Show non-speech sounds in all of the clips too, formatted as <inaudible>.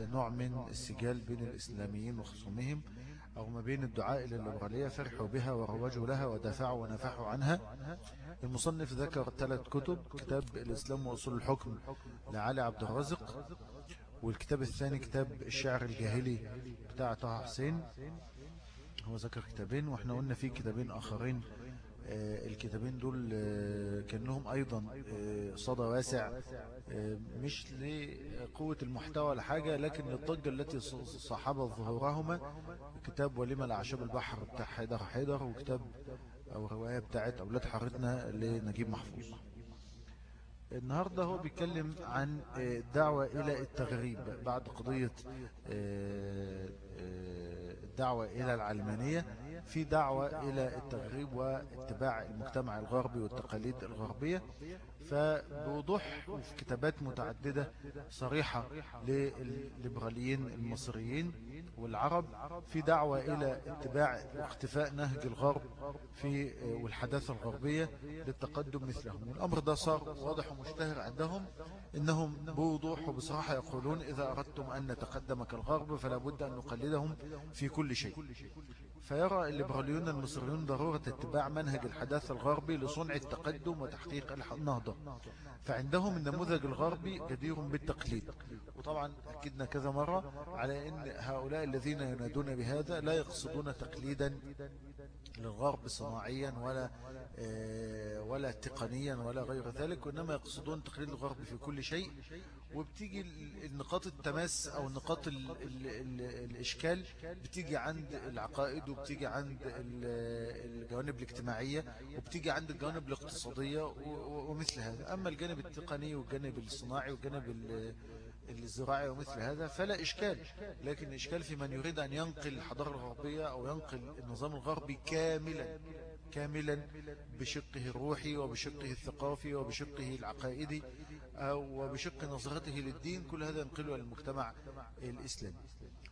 نوع من السجال بين الإسلاميين وخصومهم أو ما بين الدعاء إلى الليبرالية فرحوا بها وروجوا لها ودافعوا ونفحوا عنها. المصنف ذكر ثلاث كتب كتاب الإسلام وأصول الحكم لعلي عبد الرازق والكتاب الثاني كتاب الشعر الجاهلي بتاع طه حسين. هو ذكر كتابين وإحنا قلنا في كتابين آخرين الكتابين دول آه، كان لهم أيضا آه، صدى واسع مش لقوة المحتوى لحاجة لكن للضجة التي صاحبت ظهورهما. كتاب ولما الأعشاب البحر بتاع حيدر حيدر وكتاب أو رواية بتاعت أولاد حارتنا لنجيب محفوظ. النهاردة هو بيتكلم عن الدعوة إلى التغريب بعد قضية الدعوة إلى العلمانية. في دعوة إلى التغريب واتباع المجتمع الغربي والتقاليد الغربية. فبوضوح في كتابات متعددة صريحة للليبراليين المصريين والعرب في دعوة إلى اتباع واختفاء نهج الغرب في والحداثة الغربية للتقدم مثلهم. والأمر ده صار واضح ومشتهر عندهم إنهم بوضوح وبصراحة يقولون إذا أردتم أن نتقدم كالغرب فلا بد أن نقلدهم في كل شيء. فيرى الليبراليون المصريون ضرورة اتباع منهج الحداثة الغربي لصنع التقدم وتحقيق النهضة فعندهم النموذج الغربي جدير بالتقليد. وطبعا أكدنا كذا مرة على أن هؤلاء الذين ينادون بهذا لا يقصدون تقليدا للغرب صناعيا ولا آه، ولا تقنيا ولا غير ذلك وإنما يقصدون تقليد الغرب في كل شيء. وبتيجي النقاط التماس أو نقاط ال ال ال الإشكال بتيجي عند العقائد وبتيجي عند الجوانب الاجتماعية وبتيجي عند الجوانب الاقتصادية ومثل هذا. أما الجانب التقني والجانب الصناعي والجانب الزراعي ومثل هذا فلا إشكال. لكن إشكال في من يريد أن ينقل الحضارة الغربية أو ينقل النظام الغربي كاملا كاملا بشقه الروحي وبشقه الثقافي وبشقه العقائدي. وبشق نظرته للدين كل هذا ينقله المجتمع الإسلامي.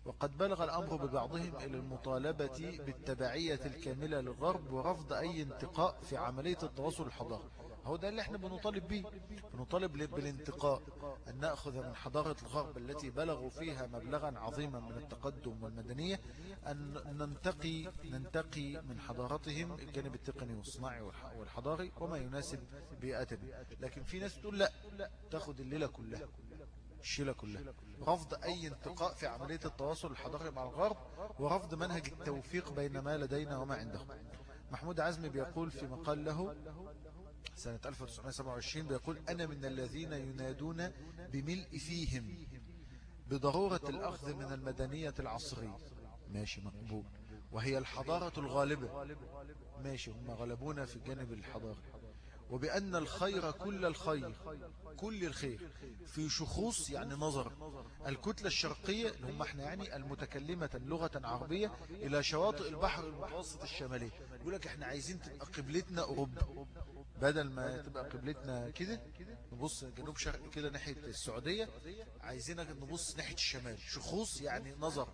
وقد بلغ الأمر ببعضهم إلى المطالبة بالتبعية الكاملة للغرب ورفض أي انتقاء في عملية التواصل الحضاري. هو ده اللي إحنا بنطالب به بنطالب بالانتقاء أن نأخذ من حضارة الغرب التي بلغوا فيها مبلغا عظيما من التقدم والمدنية أن ننتقي, ننتقي من حضارتهم الجانب التقني والصناعي والحضاري وما يناسب بيئتنا. لكن في ناس تقول لا تاخد الليلة كلها الشيلة كلها. رفض أي انتقاء في عملية التواصل الحضاري مع الغرب ورفض منهج التوفيق بين ما لدينا وما عندهم. محمود عزمي بيقول في مقال له سنة 1927 بيقول أنا من الذين ينادون بملء فيهم بضرورة الأخذ من المدنية العصرية. ماشي مقبول. وهي الحضارة الغالبة. ماشي هم غلبونا في الجانب الحضاري وبأن الخير كل الخير كل الخير في شخوص يعني نظر. الكتلة الشرقية اللي هم إحنا يعني المتكلمة لغة عربية إلى شواطئ البحر المتوسط الشمالي يقول لك إحنا عايزين تبقى قبلتنا أوروبا. بدل ما تبقى قبلتنا كده نبص جنوب شرق كده ناحية السعودية. عايزينك نبص ناحية الشمال. شخوص يعني نظر.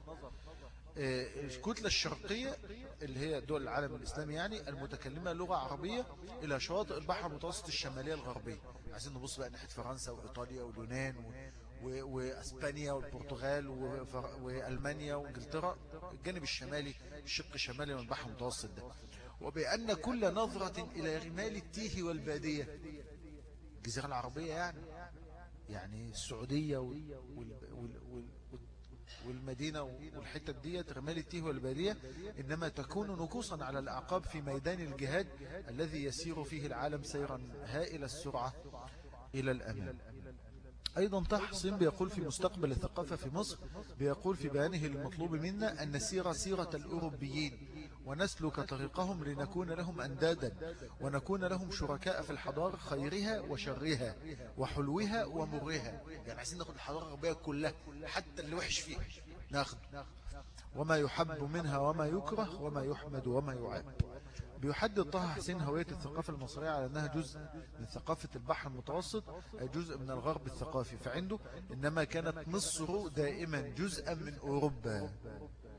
آه، الكتلة الشرقية اللي هي دول العالم الإسلامي يعني المتكلمة لغة عربية إلى شواطئ البحر المتوسط الشمالية الغربية. عايزين نبص بقى ناحية فرنسا وإيطاليا واليونان و... وأسبانيا والبرتغال وفر... وألمانيا وإنجلترا. الجانب الشمالي الشق الشمالي من البحر المتوسط ده. وبأن كل نظرة إلى رمال التيه والبادية. الجزيرة العربية يعني. يعني السعودية وال... وال... وال... والمدينة والحتة ديت رمال التيه والبادية إنما تكون نكوصا على الأعقاب في ميدان الجهاد الذي يسير فيه العالم سيرا هائل السرعة إلى الأمام. أيضا تحصين بيقول في مستقبل الثقافة في مصر بيقول في بيانه المطلوب منا أن نسير سيرة الأوروبيين. ونسلك طريقهم لنكون لهم أندادا ونكون لهم شركاء في الحضارة خيرها وشرها وحلوها ومرها. يعني عايزين ناخد الحضارة الغربية كلها حتى اللي وحش فيها. ناخد. وما يحب منها وما يكره وما يحمد وما يعاب بيحدد طه حسين هوية الثقافة المصرية على أنها جزء من ثقافة البحر المتوسط أي جزء من الغرب الثقافي. فعنده إنما كانت مصر دائما جزءا من أوروبا.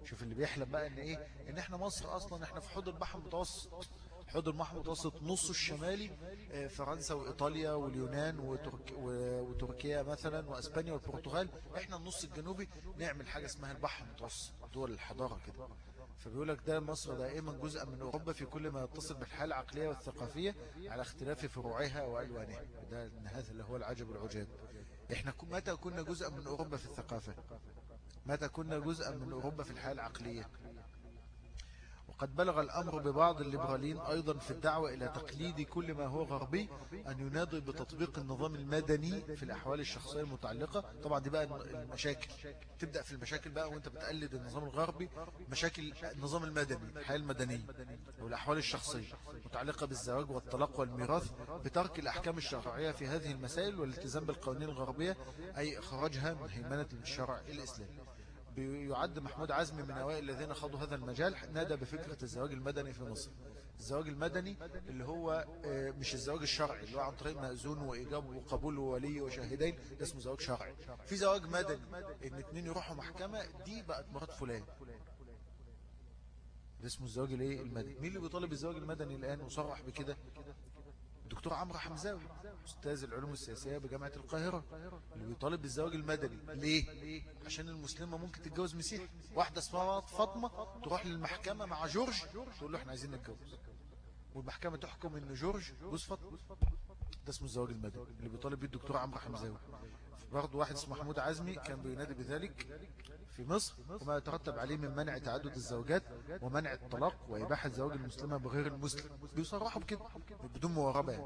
شوف اللي بيحلم بقى إن إيه؟ إن إحنا مصر أصلا إحنا في حوض البحر المتوسط. الحوض البحر المتوسط نصه الشمالي آه، فرنسا وإيطاليا واليونان وترك وتركيا مثلا وأسبانيا والبرتغال. إحنا النص الجنوبي نعمل حاجة اسمها البحر المتوسط دول الحضارة كده. فبيقول لك ده مصر دائما جزء من أوروبا في كل ما يتصل بالحالة العقلية والثقافية على اختلاف فروعها وألوانها. ده هذا اللي هو العجب العجاب. إحنا متى كنا جزء من أوروبا في الثقافة؟ متى كنا جزءا من أوروبا في الحياة العقلية. وقد بلغ الأمر ببعض الليبراليين أيضا في الدعوة إلى تقليد كل ما هو غربي أن ينادي بتطبيق النظام المدني في الأحوال الشخصية المتعلقة. طبعا دي بقى المشاكل. تبدأ في المشاكل بقى وأنت بتقلد النظام الغربي مشاكل النظام المدني الحياة المدنية والأحوال الشخصية متعلقة بالزواج والطلاق والميراث بترك الأحكام الشرعية في هذه المسائل والالتزام بالقوانين الغربية أي إخراجها من هيمنة الشرع الإسلامي. بيعد محمود عزمي من أوائل الذين خاضوا هذا المجال نادى بفكرة الزواج المدني في مصر. الزواج المدني اللي هو آه، مش الزواج الشرعي اللي هو عن طريق مأذون وإيجاب وقبول وولي وشاهدين اسمه زواج شرعي. في زواج مدني إن اتنين يروحوا محكمة دي بقت مرات فلان. ده اسمه الزواج الايه؟ المدني. مين اللي بيطالب الزواج المدني الآن وصرح بكده؟ الدكتور عمرو حمزاوي أستاذ العلوم السياسية بجامعة القاهرة اللي بيطالب بالزواج المدني. ليه؟ عشان المسلمة ممكن تتجوز مسيحي. واحدة اسمها فاطمة تروح للمحكمة مع جورج تقول له إحنا عايزين نتجوز. والمحكمة تحكم إن جورج جوز فاطمة. ده اسمه الزواج المدني اللي بيطالب بيه الدكتور عمرو حمزاوي. برضه واحد اسمه محمود عزمي كان بينادي بذلك في مصر وما يترتب عليه من منع تعدد الزوجات ومنع الطلاق وإباحة زواج المسلمة بغير المسلم. بيصرحوا بكده بدون مواربة يعني.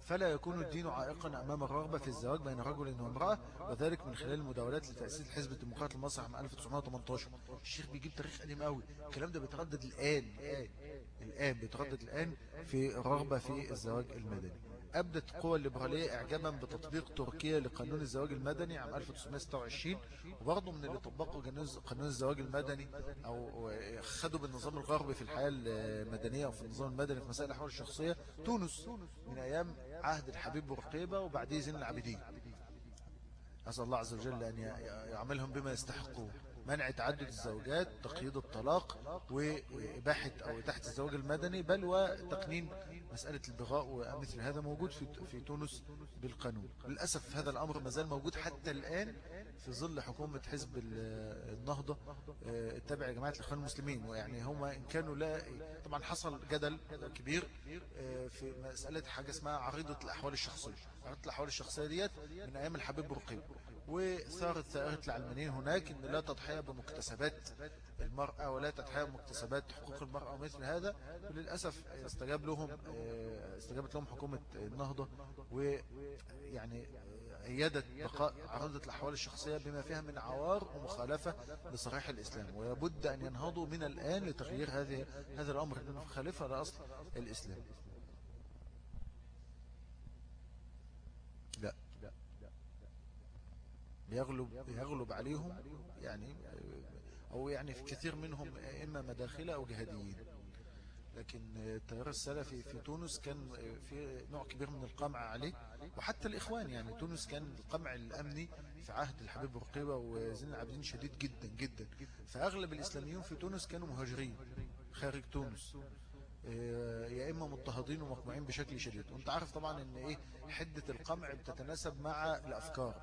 فلا يكون الدين عائقا أمام الرغبة في الزواج بين رجل وامرأة وذلك من خلال المداولات لتأسيس الحزب الديمقراطي المصري عام 1918 الشيخ بيجيب تاريخ قديم قوي الكلام ده بيتردد الآن الآن بيتردد الآن في الرغبة في الزواج المدني. أبدت القوى الليبرالية إعجابا بتطبيق تركيا لقانون الزواج المدني عام 1926 وبرضه من اللي طبقوا قانون الزواج المدني أو خدوا بالنظام الغربي في الحياة المدنية أو في النظام المدني في مسائل الأحوال الشخصية تونس من أيام عهد الحبيب بورقيبة وبعديه زين العابدين. أسأل الله عز وجل أن يعملهم بما يستحقون منع تعدد الزوجات تقييد الطلاق وإباحة أو إتاحة الزواج المدني بل وتقنين مسألة البغاء ومثل هذا موجود في في تونس بالقانون. للأسف هذا الأمر ما زال موجود حتى الآن في ظل حكومة حزب النهضة آه، التابع لجماعة الإخوان المسلمين. ويعني هم إن كانوا لا طبعا حصل جدل كبير آه، في مسألة حاجة اسمها عريضة الأحوال الشخصية. عريضة الأحوال الشخصية ديت من أيام الحبيب برقيب وثارت ثائرة العلمانيين هناك أن لا تضحية بمكتسبات المرأة ولا تضحية بمكتسبات حقوق المرأة ومثل هذا. وللأسف استجاب لهم استجابت لهم حكومة النهضة ويعني أيدت بقاء عرضة الأحوال الشخصية بما فيها من عوار ومخالفة لصحيح الإسلام. ويبد أن ينهضوا من الآن لتغيير هذه هذا الأمر لأنه خالفة لأصل الإسلام لا يغلب يغلب عليهم يعني أو يعني في كثير منهم إما مداخلة أو جهاديين. لكن التيار السلفي في تونس كان في نوع كبير من القمع عليه وحتى الإخوان يعني تونس كان القمع الأمني في عهد الحبيب رقيبة وزين العابدين شديد جدا جدا. فأغلب الإسلاميون في تونس كانوا مهاجرين خارج تونس. يا إما مضطهدين ومقموعين بشكل شديد. وأنت عارف طبعا إن إيه حدة القمع بتتناسب مع الأفكار.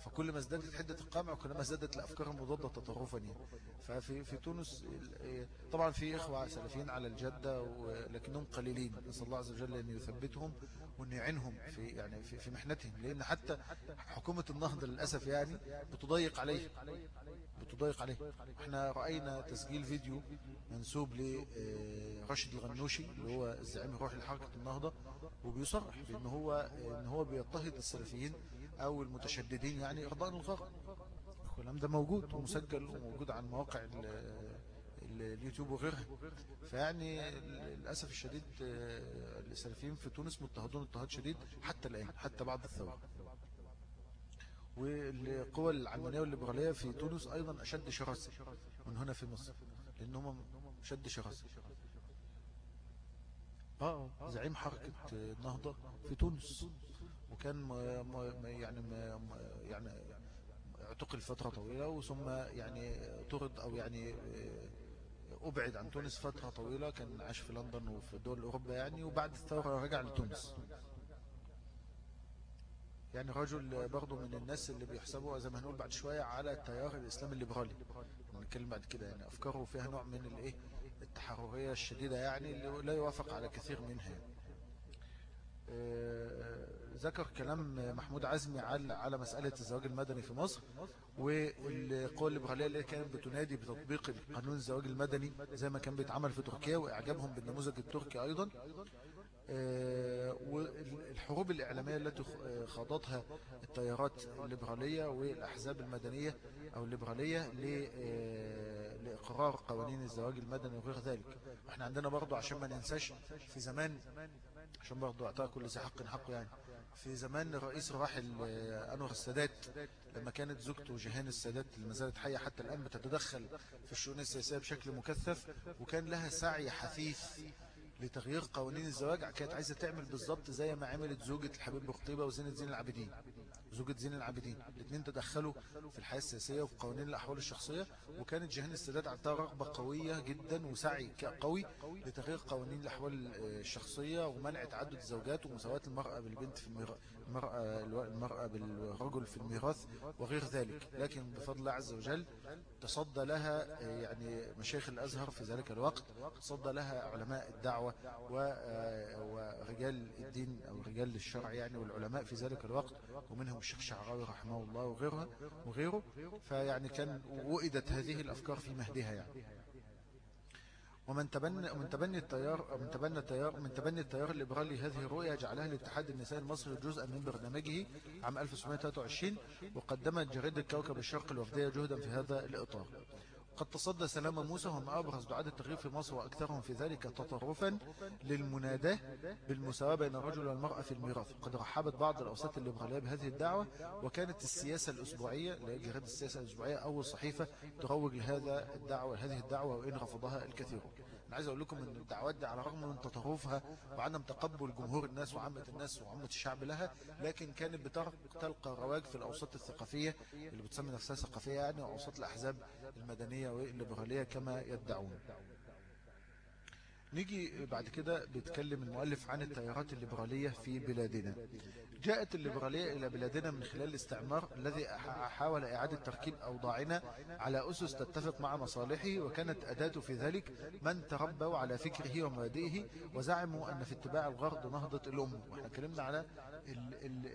فكل ما ازدادت حدة القمع كل ما ازدادت الأفكار المضادة تطرفا يعني. ففي في تونس آه، طبعا في إخوة سلفيين على الجدة ولكنهم قليلين. نسأل الله عز وجل أن يثبتهم. وأن يعينهم في يعني في, في محنتهم لأن حتى حكومة النهضة للأسف يعني بتضيق عليه بتضيق عليه. إحنا رأينا تسجيل فيديو منسوب لرشد آه، الغنوشي اللي هو الزعيم الروحي لحركة النهضة وبيصرح بأن هو إن هو بيضطهد السلفيين أو المتشددين يعني إرضاء الغرب الكلام ده موجود ومسجل وموجود على مواقع اليوتيوب وغيرها. فيعني للأسف الشديد آه، السلفيين في تونس مضطهدون اضطهاد شديد حتى الآن حتى بعد الثورة. والقوى العلمانية والليبرالية في تونس أيضا أشد شراسة من هنا في مصر لأنهم أشد شراسة. آه زعيم حركة النهضة في تونس. وكان ما يعني ما يعني اعتقل فترة طويلة وثم يعني طرد أو يعني أبعد عن تونس فترة طويلة كان عاش في لندن وفي دول أوروبا يعني وبعد الثورة رجع لتونس. يعني رجل برضه من الناس اللي بيحسبوا زي ما هنقول بعد شوية على التيار الإسلامي الليبرالي. نتكلم بعد كده يعني أفكاره فيها نوع من الإيه؟ التحررية الشديدة يعني اللي لا يوافق على كثير منها يعني. ذكر كلام محمود عزمي على على مسألة الزواج المدني في مصر والقوى الليبرالية اللي كانت بتنادي بتطبيق قانون الزواج المدني زي ما كان بيتعمل في تركيا وإعجابهم بالنموذج التركي أيضا. آه، والحروب الإعلامية التي خاضتها التيارات الليبرالية والأحزاب المدنية أو الليبرالية آه، لإقرار قوانين الزواج المدني وغير ذلك. إحنا عندنا برضو عشان ما ننساش في زمان عشان برضو اعطاها كل ذي حق حقه يعني. في زمان الرئيس الراحل آه، أنور السادات لما كانت زوجته جهان السادات اللي ما زالت حية حتى الآن بتتدخل في الشؤون السياسية بشكل مكثف وكان لها سعي حثيث لتغيير قوانين الزواج كانت عايزة تعمل بالظبط زي ما عملت زوجة الحبيب بخطيبة وزينة زين العابدين. زوجة زين العابدين. الاثنين تدخلوا في الحياة السياسية وفي قوانين الأحوال الشخصية وكانت جهان السادات عندها رغبة قوية جدا وسعي قوي لتغيير قوانين الأحوال الشخصية ومنع تعدد الزوجات ومساواة المرأة بالبنت في المرأة المرأة, بالرجل في الميراث وغير ذلك. لكن بفضل الله عز وجل تصدى لها يعني مشايخ الأزهر في ذلك الوقت تصدى لها علماء الدعوة ورجال الدين أو رجال الشرع يعني والعلماء في ذلك الوقت ومنهم الشيخ شعراوي رحمه الله وغيرها وغيره. فيعني كان وئدت هذه الأفكار في مهدها يعني. ومن تبنى من تبني التيار من تبنى التيار من تبني التيار الليبرالي هذه الرؤية جعلها الاتحاد النسائي المصري جزءا من برنامجه عام 1923 وقدمت جريدة كوكب الشرق الوفدية جهدا في هذا الإطار. قد تصدى سلام موسى هم أبرز دعاة التغيير في مصر وأكثرهم في ذلك تطرفا للمناداة بالمساواة بين الرجل والمرأة في الميراث. قد رحبت بعض الأوساط الليبرالية بهذه الدعوة وكانت السياسة الأسبوعية لجهاد السياسة الأسبوعية أول صحيفة تروج لهذا الدعوة هذه الدعوة وإن رفضها الكثيرون. أنا عايز أقول لكم أن الدعوات دي على الرغم من تطرفها وعدم تقبل جمهور الناس وعامة الناس وعامة الشعب لها لكن كانت بتلقى رواج في الأوساط الثقافية اللي بتسمي نفسها ثقافية يعني وأوساط الأحزاب المدنية والليبرالية كما يدعون. نيجي بعد كده بيتكلم المؤلف عن التيارات الليبرالية في بلادنا. جاءت الليبرالية إلى بلادنا من خلال الاستعمار الذي حاول إعادة تركيب أوضاعنا على أسس تتفق مع مصالحه وكانت أداة في ذلك من تربوا على فكره ومبادئه وزعموا أن في اتباع الغرب نهضة الأمة وإحنا كلمنا على ال ال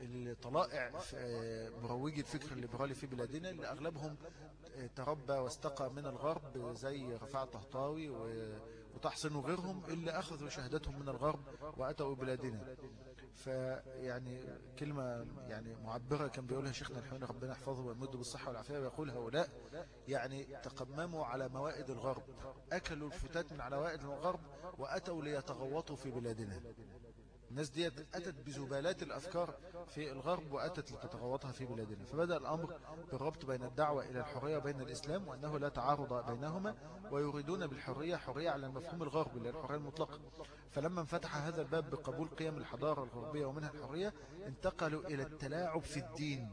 ال الطلائع مروجي الفكر الليبرالي في بلادنا اللي أغلبهم تربى واستقى من الغرب زي رفاع طهطاوي وتحصن وغيرهم اللي أخذوا شهادتهم من الغرب وأتوا بلادنا. فيعني كلمة يعني معبرة كان بيقولها شيخنا الحين ربنا يحفظه ويمده بالصحة والعافية ويقول هؤلاء يعني تقمموا على موائد الغرب أكلوا الفتات من على موائد الغرب وأتوا ليتغوطوا في بلادنا. الناس دي أتت بزبالات الأفكار في الغرب وأتت لتتغوطها في بلادنا. فبدأ الأمر بالربط بين الدعوة إلى الحرية وبين الإسلام وأنه لا تعارض بينهما ويريدون بالحرية حرية على المفهوم الغربي للحرية المطلقة. فلما انفتح هذا الباب بقبول قيم الحضارة الغربية ومنها الحرية انتقلوا إلى التلاعب في الدين.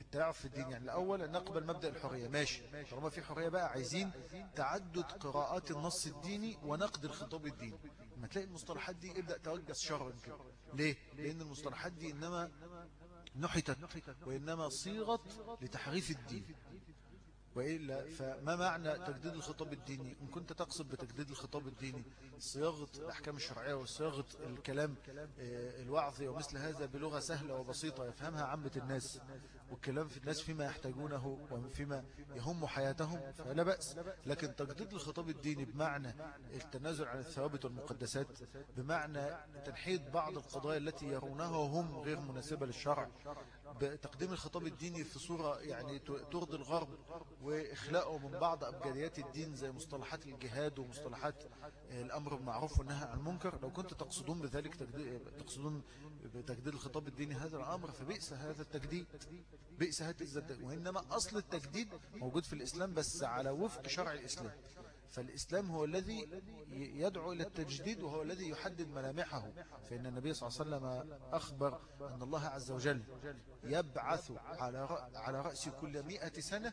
التلاعب في الدين. يعني الأول نقبل مبدأ الحرية. ماشي. طالما في حرية بقى عايزين تعدد قراءات النص الديني ونقد الخطاب الديني. تلاقي المصطلحات دي ابدأ توجس شرا كده ليه؟ لأن المصطلحات دي إنما نحتت وإنما صيغت لتحريف الدين وإلا فما معنى تجديد الخطاب الديني؟ إن كنت تقصد بتجديد الخطاب الديني صياغة الأحكام الشرعية وصياغة الكلام آه، الوعظي ومثل هذا بلغة سهلة وبسيطة يفهمها عامة الناس. والكلام في الناس فيما يحتاجونه وفيما يهم حياتهم فلا بأس. لكن تجديد الخطاب الديني بمعنى التنازل عن الثوابت والمقدسات بمعنى تنحيد بعض القضايا التي يرونها هم غير مناسبة للشرع. بتقديم الخطاب الديني في صورة يعني ترضي الغرب وإخلاقه من بعض أبجديات الدين زي مصطلحات الجهاد ومصطلحات الأمر بالمعروف والنهي عن المنكر. لو كنت تقصدون بذلك تقصدون بتجديد الخطاب الديني هذا الأمر فبئس هذا التجديد بئس هذا التجديد وإنما أصل التجديد موجود في الإسلام بس على وفق شرع الإسلام. فالإسلام هو الذي يدعو إلى التجديد وهو الذي يحدد ملامحه. فإن النبي صلى الله عليه وسلم أخبر أن الله عز وجل يبعث على رأس كل مئة سنة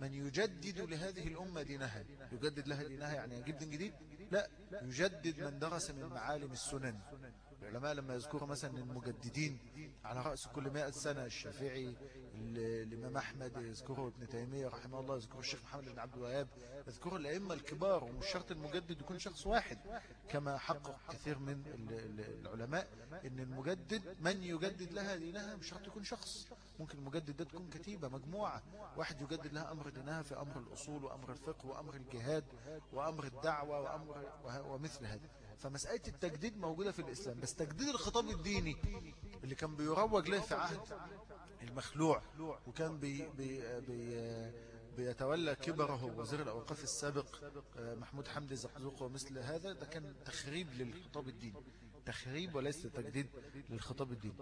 من يجدد لهذه الأمة دينها. يجدد لها دينها يعني يجيب دين جديد؟ لا يجدد من درس من معالم السنن. العلماء لما يذكروا مثلا المجددين على رأس كل مئة سنة الشافعي الإمام أحمد يذكره ابن تيمية رحمه الله يذكره الشيخ محمد بن عبد الوهاب يذكره الأئمة الكبار ومش شرط المجدد يكون شخص واحد. كما حقق كثير من العلماء إن المجدد من يجدد لها دينها مش شرط يكون شخص. ممكن المجدد ده تكون كتيبة مجموعة. واحد يجدد لها أمر دينها في أمر الأصول وأمر الفقه وأمر الجهاد وأمر الدعوة وأمر ومثل هذا. فمسألة التجديد موجودة في الإسلام بس تجديد الخطاب الديني اللي كان بيروج له في عهد المخلوع وكان بي بي بي بيتولى كبره وزير الأوقاف السابق آه، محمود حمدي زقزوق ومثل هذا ده كان تخريب للخطاب الديني. تخريب وليس تجديد للخطاب الديني.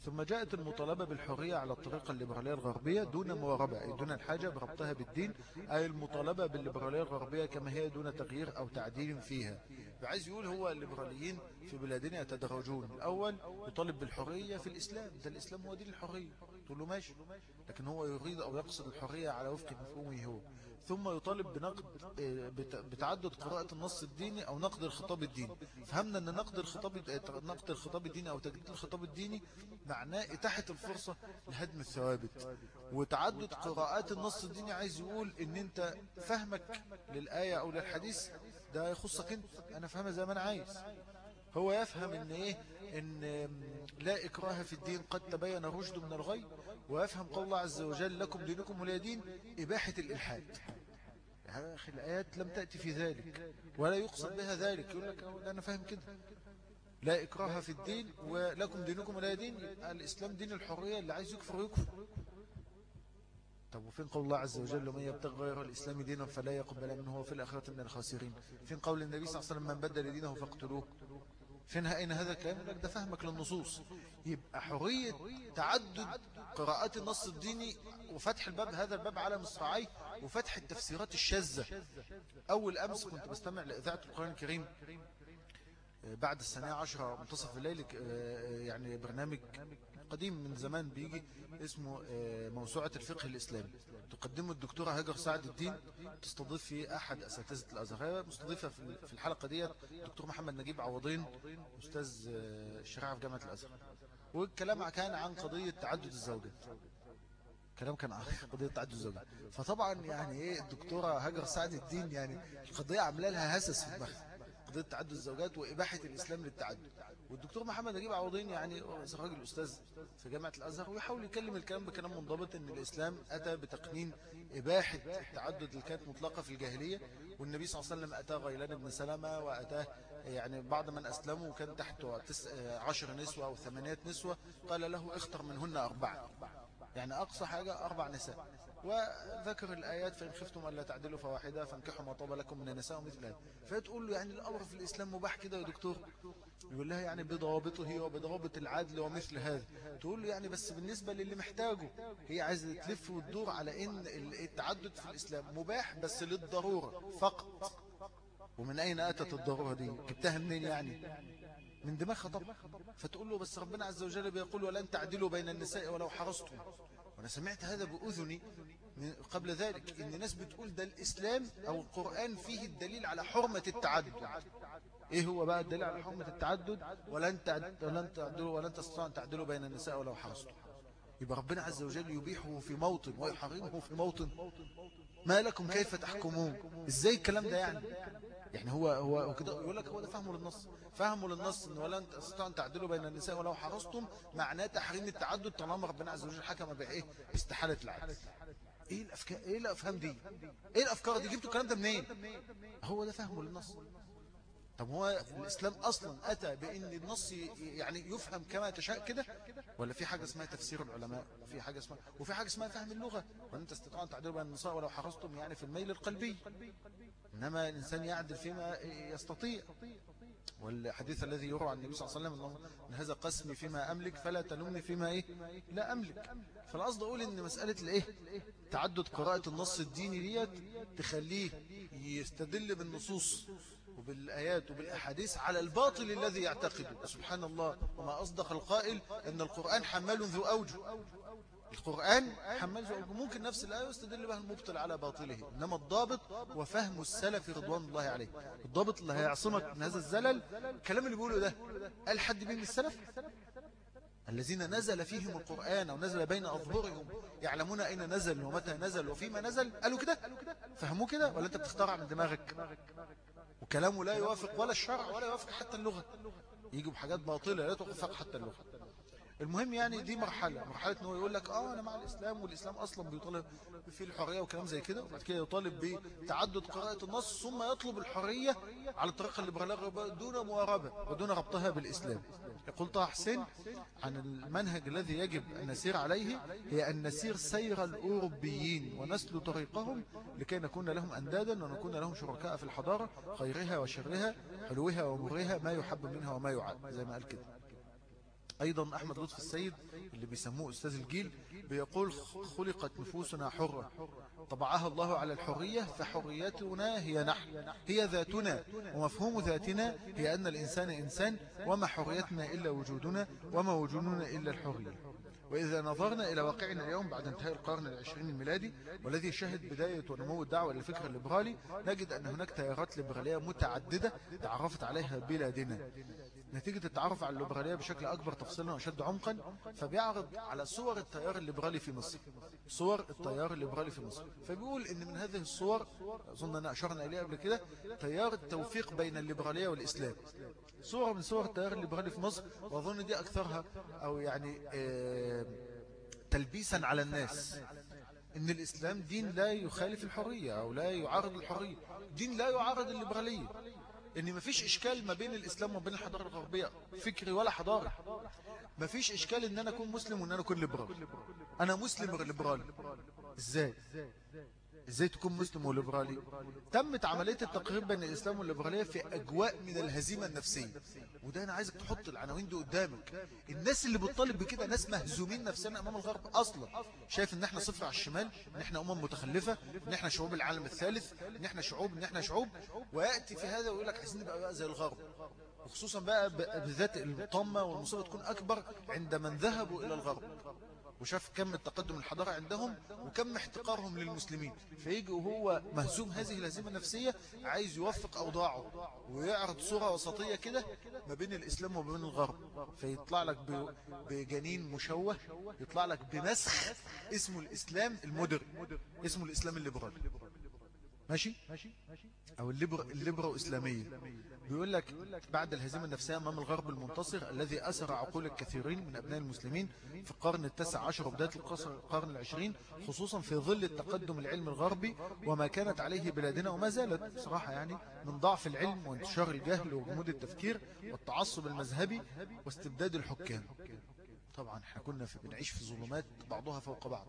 ثم جاءت المطالبة بالحرية على الطريقة الليبرالية الغربية دون مواربة دون الحاجة بربطها بالدين أي المطالبة بالليبرالية الغربية كما هي دون تغيير أو تعديل فيها. فعايز يقول هو الليبراليين في بلادنا يتدرجون. الأول يطالب بالحرية في الإسلام ده الإسلام هو دين الحرية. تقول له ماشي. لكن هو يريد أو يقصد الحرية على وفق مفهومه هو. ثم يطالب بنقد آه، بتعدد قراءة النص الديني أو نقد الخطاب الديني. فهمنا أن نقد الخطاب نقد الخطاب الديني أو تجديد الخطاب الديني معناه إتاحة الفرصة لهدم الثوابت. وتعدد قراءات النص الديني عايز يقول أن أنت فهمك للآية أو للحديث ده يخصك أنت. أنا فهمها زي ما أنا عايز. هو يفهم إن إيه؟ إن لا إكراه في الدين قد تبين رشد من الغي ويفهم قول الله عز وجل لكم دينكم ولي دين إباحة الإلحاد. يا أخي الآيات لم تأتي في ذلك ولا يقصد بها ذلك. يقول لك أنا فاهم كده. لا إكراه في الدين ولكم دينكم ولا دين الإسلام دين الحرية اللي عايز يكفر يكفر. طب وفين قول الله عز وجل من يبتغ غير الإسلام دينا فلا يقبل منه في الآخرة من الخاسرين فين قول النبي صلى الله عليه وسلم من بدل دينه فاقتلوه فين أين هذا الكلام؟ لك ده فهمك للنصوص. يبقى حرية تعدد قراءات النص الديني وفتح الباب هذا الباب على مصراعي وفتح التفسيرات الشاذة. أول أمس كنت بستمع لإذاعة القرآن الكريم بعد السنة عشرة منتصف الليل يعني برنامج قديم من زمان بيجي اسمه موسوعة الفقه الإسلامي. تقدمه الدكتورة هاجر سعد الدين تستضيف في أحد أساتذة الأزهر. مستضيفة في الحلقة دي الدكتور محمد نجيب عوضين أستاذ الشريعة في جامعة الأزهر. والكلام كان عن قضية تعدد الزوجات. كلام كان عن قضية تعدد الزوجات. فطبعا يعني إيه الدكتورة هاجر سعد الدين يعني القضية عاملة لها هسس في دماغها. قضية تعدد الزوجات وإباحة الإسلام للتعدد. والدكتور محمد نجيب عوضين يعني راجل أستاذ في جامعة الأزهر ويحاول يكلم الكلام بكلام منضبط أن الإسلام أتى بتقنين إباحة التعدد اللي كانت مطلقة في الجاهلية والنبي صلى الله عليه وسلم أتى غيلان بن سلمة وأتاه يعني بعض من أسلموا وكان تحته عشر نسوة أو ثمانية نسوة قال له اختر منهن أربعة. يعني أقصى حاجة أربع نساء. وذكر الآيات فإن خفتم ألا تعدلوا فواحدة فانكحوا ما طاب لكم من النساء ومثل هذا. فتقول له يعني الأمر في الإسلام مباح كده يا دكتور. يقول لها يعني بضوابطه وبضوابط العدل ومثل هذا. تقول له يعني بس بالنسبة للي محتاجه هي عايزة تلف وتدور على إن التعدد في الإسلام مباح بس للضرورة فقط. ومن أين أتت الضرورة دي؟ جبتها منين يعني؟ من دماغها طبعا فتقول له بس ربنا عز وجل بيقول ولن تعدلوا بين النساء ولو حرصتم وأنا سمعت هذا بأذني قبل ذلك إن ناس بتقول ده الإسلام أو القرآن فيه الدليل على حرمة التعدد. إيه هو بقى الدليل على حرمة التعدد؟ ولن ولن تعدلوا ولن تستطيعوا أن تعدلوا بين النساء ولو حرصتم يبقى ربنا عز وجل يبيحه في موطن ويحرمه في موطن. ما لكم كيف تحكمون؟ إزاي الكلام ده يعني؟ يعني هو هو كده يقول لك هو ده فهمه للنص. فهمه للنص إن ولن تستطيعوا أن تعدلوا بين النساء ولو حرصتم معناه تحريم التعدد طالما ربنا عز وجل حكم بإيه؟ باستحالة العدل. إيه الأفكار إيه الأفهام دي؟ إيه الأفكار دي؟ جبتوا الكلام ده منين؟ هو ده فهمه للنص. طب هو الإسلام أصلا أتى بأن النص يعني يفهم كما تشاء كده؟ ولا في حاجة اسمها تفسير العلماء؟ في حاجة اسمها وفي حاجة اسمها فهم اللغة. وأن تستطيعون تعدلوا بين النساء ولو حرصتم يعني في الميل القلبي. إنما الإنسان يعدل فيما يستطيع. والحديث الذي يروى عن النبي صلى الله عليه وسلم أن هذا قسمي فيما أملك فلا تلومني فيما إيه؟ لا أملك. فالقصد أقول أن مسألة الإيه؟ تعدد قراءة النص الديني ديت تخليه يستدل بالنصوص. وبالآيات وبالأحاديث على الباطل الذي يعتقده. سبحان الله وما أصدق القائل أن القرآن حمال ذو أوجه القرآن حمال ذو أوجه ممكن نفس الآية يستدل بها المبطل على باطله. إنما الضابط وفهم السلف رضوان الله عليه. الضابط اللي هيعصمك من هذا الزلل. الكلام اللي بيقوله ده قال حد من السلف؟ الذين نزل فيهم القرآن أو نزل بين أظهرهم يعلمون أين نزل ومتى نزل وفيما نزل. قالوا كده؟ فهموا كده؟ ولا أنت بتخترع من دماغك؟ وكلامه لا يوافق ولا الشرع ولا يوافق حتى اللغة. يجوا بحاجات باطلة لا توافق حتى اللغة. المهم يعني دي مرحلة مرحلة. انه يقول لك آه أنا مع الإسلام والإسلام أصلا بيطالب في الحرية وكلام زي كده وبعد كده يطالب بتعدد قراءة النص ثم يطلب الحرية على الطريقة الليبرالية دون مواربة ودون ربطها بالإسلام. يقول طه حسين عن المنهج الذي يجب أن نسير عليه هي أن نسير سير الأوروبيين ونسل طريقهم لكي نكون لهم أندادا ونكون لهم شركاء في الحضارة خيرها وشرها حلوها ومرها ما يحب منها وما يعاد زي ما قال كده. أيضا أحمد لطف السيد اللي بيسموه أستاذ الجيل بيقول خلقت نفوسنا حرة طبعها الله على الحرية فحريتنا هي نحن هي ذاتنا ومفهوم ذاتنا هي أن الإنسان إنسان وما حريتنا إلا وجودنا وما وجودنا إلا الحرية. وإذا نظرنا إلى واقعنا اليوم بعد انتهاء القرن العشرين الميلادي والذي شهد بداية ونمو الدعوة للفكر الليبرالي نجد أن هناك تيارات ليبرالية متعددة تعرفت عليها بلادنا. نتيجة التعرف على الليبرالية بشكل أكبر تفصيلا وأشد عمقا فبيعرض على صور التيار الليبرالي في مصر. صور التيار الليبرالي في مصر. فبيقول إن من هذه الصور أظن أن أشرنا إليها قبل كده تيار التوفيق بين الليبرالية والإسلام. صورة من صور التيار الليبرالي في مصر وأظن دي أكثرها أو يعني آه، تلبيسا على الناس. إن الإسلام دين لا يخالف الحرية أو لا يعارض الحرية. دين لا يعارض الليبرالية. إن مفيش إشكال ما بين الإسلام وما بين الحضارة الغربية فكري ولا حضارة. مفيش إشكال إن أنا أكون مسلم وإن أنا أكون ليبرال. أنا مسلم ليبرالي إزاي؟ إزاي تكون مسلم وليبرالي؟ تمت عملية التقريب بين الإسلام والليبرالية في أجواء من الهزيمة النفسية. وده أنا عايزك تحط العناوين دي قدامك. الناس اللي بتطالب بكده ناس مهزومين نفسنا أمام الغرب أصلا. شايف إن إحنا صفر على الشمال إن إحنا أمم متخلفة إن إحنا شعوب العالم الثالث إن إحنا شعوب إن إحنا شعوب. ويأتي في هذا ويقول لك عايزين نبقى بقى زي الغرب. وخصوصا بقى بالذات الطمة والمصيبة تكون أكبر عند من ذهبوا إلى الغرب. وشاف كم التقدم الحضارة عندهم وكم احتقارهم للمسلمين. فيجي وهو مهزوم هذه الهزيمة النفسية عايز يوفق أوضاعه ويعرض صورة وسطية كده ما بين الإسلام وما بين الغرب. فيطلع لك بجنين مشوه يطلع لك بمسخ اسمه الإسلام المدر اسمه الإسلام الليبرالي ماشي؟ أو الليبرو إسلامية. بيقول لك بعد الهزيمة النفسية أمام الغرب المنتصر الذي أسر عقول الكثيرين من أبناء المسلمين في القرن التاسع عشر وبداية القرن العشرين خصوصا في ظل التقدم العلمي الغربي وما كانت عليه بلادنا وما زالت بصراحة يعني من ضعف العلم وانتشار الجهل وجمود التفكير والتعصب المذهبي واستبداد الحكام. طبعا إحنا كنا في بنعيش في ظلمات بعضها فوق بعض.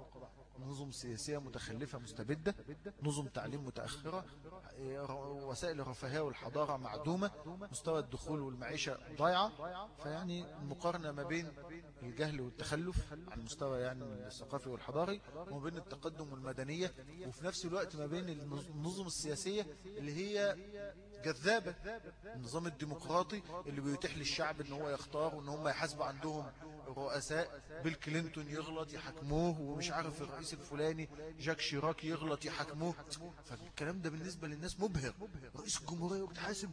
نظم سياسية متخلفة مستبدة نظم تعليم متأخرة وسائل الرفاهية والحضارة معدومة مستوى الدخول والمعيشة ضايعة فيعني المقارنة ما بين الجهل والتخلف على المستوى يعني الثقافي والحضاري وما بين التقدم والمدنية وفي نفس الوقت ما بين النظم السياسية اللي هي جذابة النظام الديمقراطي اللي بيتيح للشعب إن هو يختار وإن هم يحاسبوا عندهم رؤساء بيل كلينتون يغلط يحكموه ومش عارف الرئيس الفلاني جاك شيراك يغلط يحكموه فالكلام ده بالنسبة للناس مبهر. رئيس الجمهورية بتحاسب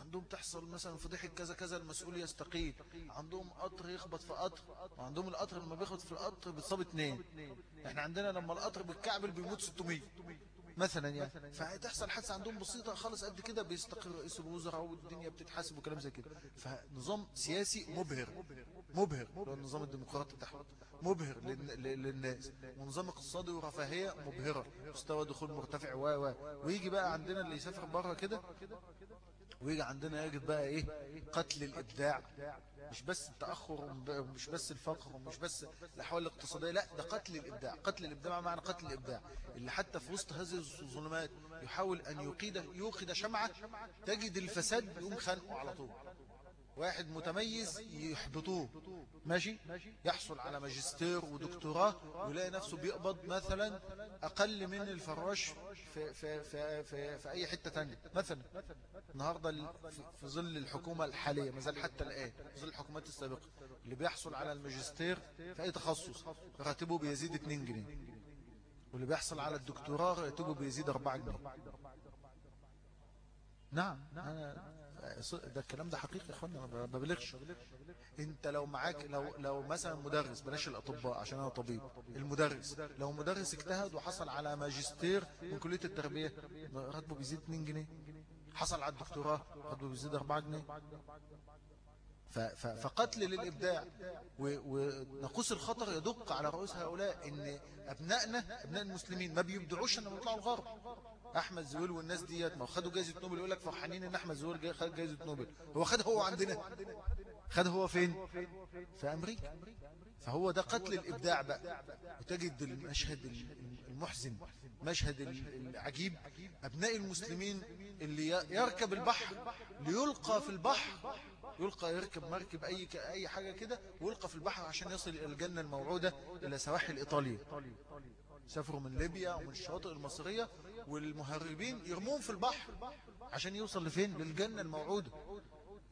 عندهم تحصل مثلا فضيحة كذا كذا المسؤول يستقيل. عندهم قطر يخبط في قطر وعندهم القطر لما بيخبط في القطر بيتصاب اتنين. إحنا عندنا لما القطر بالكعبل بيموت 600 مثلا يعني. فهتحصل حادثة عندهم بسيطة خالص قد كده بيستقر رئيس الوزراء والدنيا بتتحاسب وكلام زي كده. فنظام سياسي مبهر. مبهر النظام الديمقراطي تحت مبهر للناس. ونظام اقتصادي ورفاهية مبهرة. مستوى دخول مرتفع و و ويجي بقى عندنا اللي يسافر بره كده ويجي عندنا يجد بقى إيه؟ قتل الإبداع. مش بس التأخر مش بس الفقر ومش بس الأحوال الاقتصادية لا ده قتل الإبداع. قتل الإبداع معنى قتل الإبداع؟ اللي حتى في وسط هذه الظلمات يحاول أن يوقد يوقد شمعة تجد الفساد يقوم خانقه على طول. واحد متميز يحبطوه. ماشي؟ يحصل على ماجستير ودكتوراه ويلاقي نفسه بيقبض مثلا أقل من الفراش في, في, في, في, في أي حتة تانية. مثلا النهاردة في ظل الحكومة الحالية ما زال حتى الآن في ظل الحكومات السابقة اللي بيحصل على الماجستير في أي تخصص راتبه بيزيد 2 جنيه. واللي بيحصل على الدكتوراه راتبه بيزيد 4 جنيه. نعم أنا ده الكلام ده حقيقي يا إخوانا ما ببلغش أنت لو معاك لو لو مثلا مدرس بلاش الأطباء عشان أنا طبيب المدرس لو مدرس اجتهد وحصل على ماجستير من كلية التربية راتبه بيزيد 2 جنيه. حصل على الدكتوراه راتبه بيزيد 4 جنيه. فقتل للإبداع. ونقص الخطر يدق على رؤوس هؤلاء إن أبنائنا أبناء المسلمين ما بيبدعوش أنهم يطلعوا الغرب. أحمد زويل والناس ديت ما خدوا جائزة نوبل يقول لك فرحانين إن أحمد زويل خد جائزة نوبل. هو خد هو عندنا. خد هو فين؟ في أمريكا. فهو ده قتل الإبداع بقى. وتجد المشهد المحزن مشهد العجيب. أبناء المسلمين اللي يركب البحر ليلقى في البحر. يلقى يركب مركب أي, أي حاجة كده ويلقى في البحر عشان يصل إلى الجنة الموعودة إلى سواحل إيطاليا. سافروا من ليبيا ومن الشواطئ المصرية والمهربين يرمون في البحر عشان يوصل لفين؟ للجنة الموعودة.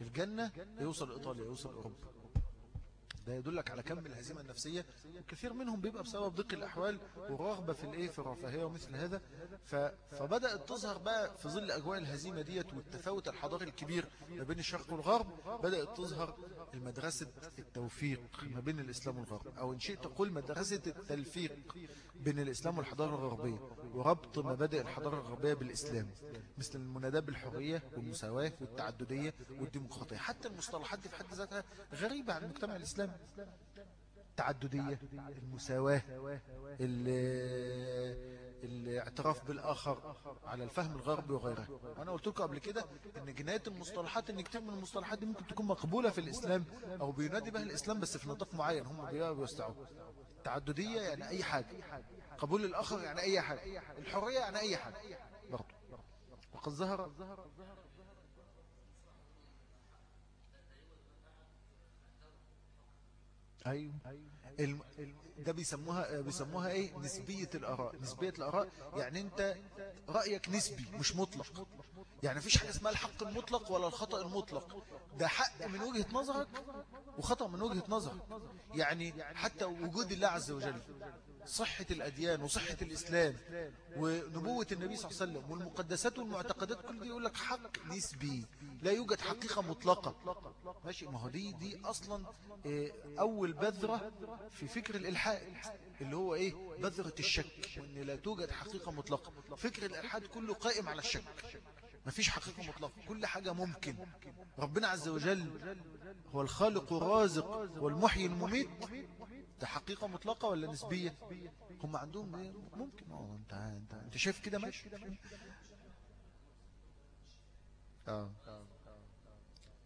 الجنة يوصل إيطاليا يوصل أوروبا. ده يدلك على كم الهزيمة النفسية. كثير منهم بيبقى بسبب ضيق الأحوال ورغبة في الإيه؟ في الرفاهية ومثل هذا. فبدأت تظهر بقى في ظل أجواء الهزيمة ديت والتفاوت الحضاري الكبير ما بين الشرق والغرب بدأت تظهر المدرسة التوفيق ما بين الإسلام والغرب. أو إن شئت تقول مدرسة التلفيق. بين الإسلام والحضارة الغربية وربط مبادئ الحضارة الغربية بالإسلام مثل المناداة بالحرية والمساواة والتعددية والديمقراطية. حتى المصطلحات دي في حد ذاتها غريبة عن المجتمع الإسلامي التعددية المساواة الاعتراف بالآخر على الفهم الغربي وغيره أنا قلت لكم قبل كده أن جناية المصطلحات أن كتير من المصطلحات دي ممكن تكون مقبولة في الإسلام أو بينادي بها الإسلام بس في نطاق معين هم بيوستعوا التعددية يعني أي حاجة. قبول الآخر يعني أي حاجة. الحرية يعني أي حاجة. برضو. وقد ظهر الم... ده بيسموها بيسموها إيه؟ نسبية الآراء. نسبية الآراء يعني أنت رأيك نسبي مش مطلق. يعني مفيش حاجة اسمها الحق المطلق ولا الخطأ المطلق. ده حق من وجهة نظرك وخطأ من وجهة نظرك. يعني حتى وجود الله عز وجل. صحة الأديان وصحة الإسلام ونبوة النبي صلى الله عليه وسلم والمقدسات والمعتقدات كل دي يقول لك حق نسبي. لا يوجد حقيقة مطلقة. ماشي؟ ما هو دي دي أصلا آه، أول بذرة في فكر الإلحاد اللي هو إيه؟ بذرة الشك وإن لا توجد حقيقة مطلقة. فكر الإلحاد كله قائم على الشك. ما فيش حقيقة مطلقة. كل حاجة ممكن. ربنا عز وجل هو الخالق الرازق والمحيي المميت. ده حقيقة مطلقة ولا نسبية؟ هم عندهم؟ ممكن. آه انت انت انت شايف كده ماشي؟ آه.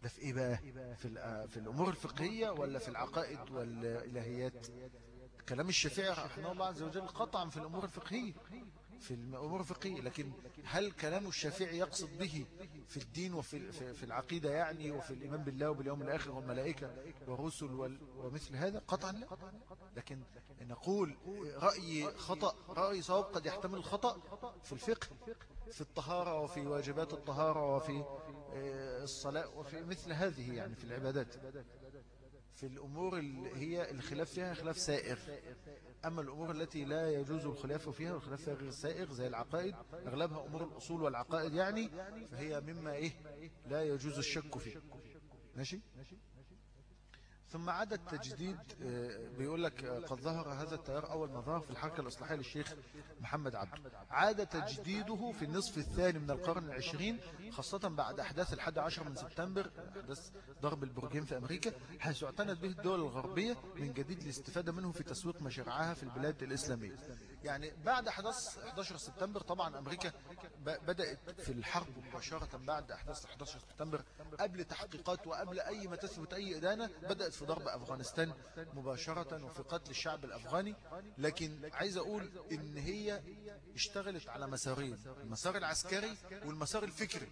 ده في إيه بقى؟ في في الأمور الفقهية ولا في العقائد والالهيات كلام الشافعي رحمه الله عز وجل قطعا في الأمور الفقهية. في الأمور الفقهية لكن هل كلام الشافعي يقصد به في الدين وفي في العقيدة يعني وفي الإيمان بالله وباليوم الآخر والملائكة والرسل ومثل هذا؟ قطعا لا. لكن نقول رأي خطأ رأي صواب قد يحتمل الخطأ في الفقه في الطهارة وفي واجبات الطهارة وفي آه، الصلاة وفي مثل هذه يعني في العبادات. في الأمور اللي هي الخلاف فيها خلاف سائر. أما الأمور التي لا يجوز الخلاف فيها والخلاف فيها غير سائغ زي العقائد أغلبها أمور الأصول والعقائد يعني فهي مما إيه لا يجوز الشك فيه ماشي؟ ثم عاد التجديد آه، بيقول لك آه، قد ظهر هذا التيار أول ما ظهر في الحركة الإصلاحية للشيخ محمد عبد عاد تجديده في النصف الثاني من القرن العشرين خاصة بعد أحداث الحادي عشر من سبتمبر أحداث ضرب البرجين في أمريكا حيث اعتنت به الدول الغربية من جديد الاستفادة منه في تسويق مشاريعها في البلاد الإسلامية. يعني بعد أحداث 11 سبتمبر طبعا أمريكا بدأت في الحرب مباشرة بعد أحداث 11 سبتمبر قبل تحقيقات وقبل أي ما تثبت أي إدانة بدأت في ضرب أفغانستان مباشرة وفي قتل الشعب الأفغاني. لكن عايز أقول إن هي اشتغلت على مسارين المسار العسكري والمسار الفكري.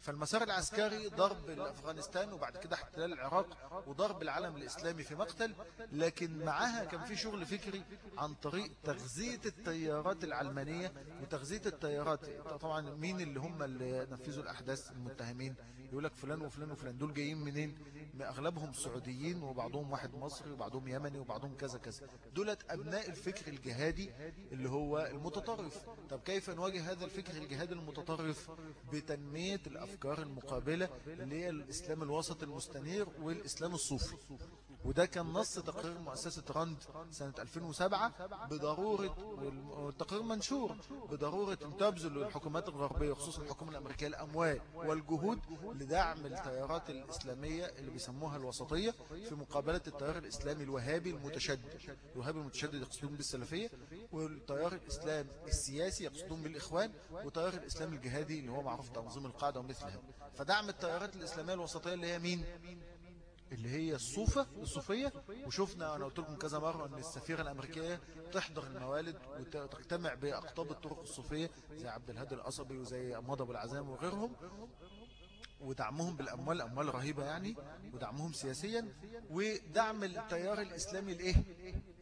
فالمسار العسكري ضرب أفغانستان وبعد كده احتلال العراق وضرب العالم الإسلامي في مقتل. لكن معاها كان في شغل فكري عن طريق تغذية التيارات العلمانية وتغذية التيارات طبعا مين اللي هم اللي نفذوا الأحداث؟ المتهمين. يقول لك فلان وفلان وفلان. دول جايين منين؟ أغلبهم سعوديين وبعضهم واحد مصري وبعضهم يمني وبعضهم كذا كذا. دولت أبناء الفكر الجهادي اللي هو المتطرف. طب كيف نواجه هذا الفكر الجهادي المتطرف؟ بتنمية الأفكار المقابلة اللي هي الإسلام الوسط المستنير والإسلام الصوفي. وده كان نص تقرير مؤسسة راند سنة 2007 بضرورة والتقرير منشور بضرورة ان تبذل الحكومات الغربية خصوصا الحكومة الأمريكية الأموال والجهود لدعم التيارات الإسلامية اللي بيسموها الوسطية في مقابلة التيار الإسلامي الوهابي المتشدد الوهابي المتشدد يقصدون بالسلفية والتيار الإسلام السياسي يقصدون بالإخوان وتيار الإسلام الجهادي اللي هو معروف تنظيم القاعدة ومثل هذا فدعم التيارات الإسلامية الوسطية اللي هي مين؟ اللي هي الصوفة الصوفية. وشفنا أنا قلت لكم كذا مرة أن السفيرة الأمريكية تحضر الموالد وتجتمع بأقطاب الطرق الصوفية زي عبد الهادي القصبي وزي أبو العزام وغيرهم. ودعمهم بالأموال أموال رهيبة يعني ودعمهم سياسيا ودعم التيار الإسلامي الإيه؟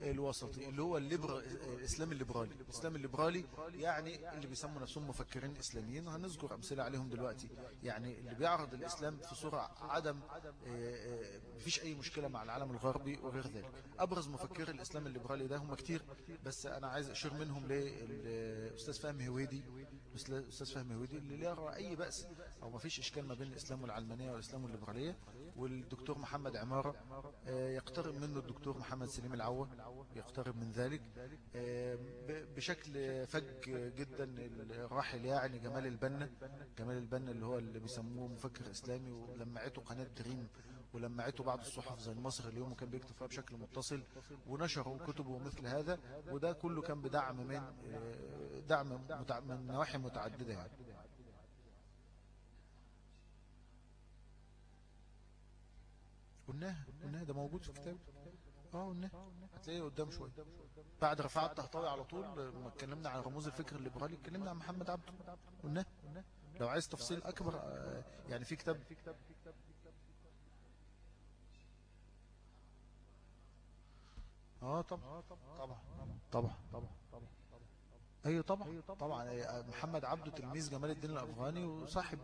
الوسطي اللي هو الليبر... الإسلام الليبرالي. الإسلام الليبرالي يعني اللي بيسموا نفسهم مفكرين إسلاميين. وهنذكر أمثلة عليهم دلوقتي. يعني اللي بيعرض الإسلام في صورة عدم آه، آه، مفيش أي مشكلة مع العالم الغربي وغير ذلك. أبرز مفكر الإسلام الليبرالي ده هم كتير بس أنا عايز أشير منهم للأستاذ فهمي هويدي. أستاذ فهمي هويدي اللي يرى أي بأس أو ما فيش إشكال ما بين الإسلام والعلمانية والإسلام والليبرالية والدكتور محمد عمارة آه، يقترب منه الدكتور محمد سليم العوة يقترب من ذلك آه، بشكل فج جدا الراحل يعني جمال البنا جمال البنا اللي هو اللي بيسموه مفكر إسلامي ولمعته قناة دريم ولمعته بعض الصحف زي المصري اليوم وكان بيكتب فيها بشكل متصل ونشروا كتبه ومثل هذا وده كله كان بدعم من آه، دعم من نواحي متعددة يعني. قلناها قلناها ده موجود في الكتاب. آه قلناها. هتلاقيه قدام شوية. بعد رفعت الطهطاوي على طول لما اتكلمنا عن رموز الفكر الليبرالي اتكلمنا عن محمد عبده. قلناه لو عايز تفصيل أكبر آه، يعني في كتاب. آه طبعا طبعا. طبعا. طبعا. أيوه طبعا. طبعا محمد عبده تلميذ جمال الدين الأفغاني وصاحب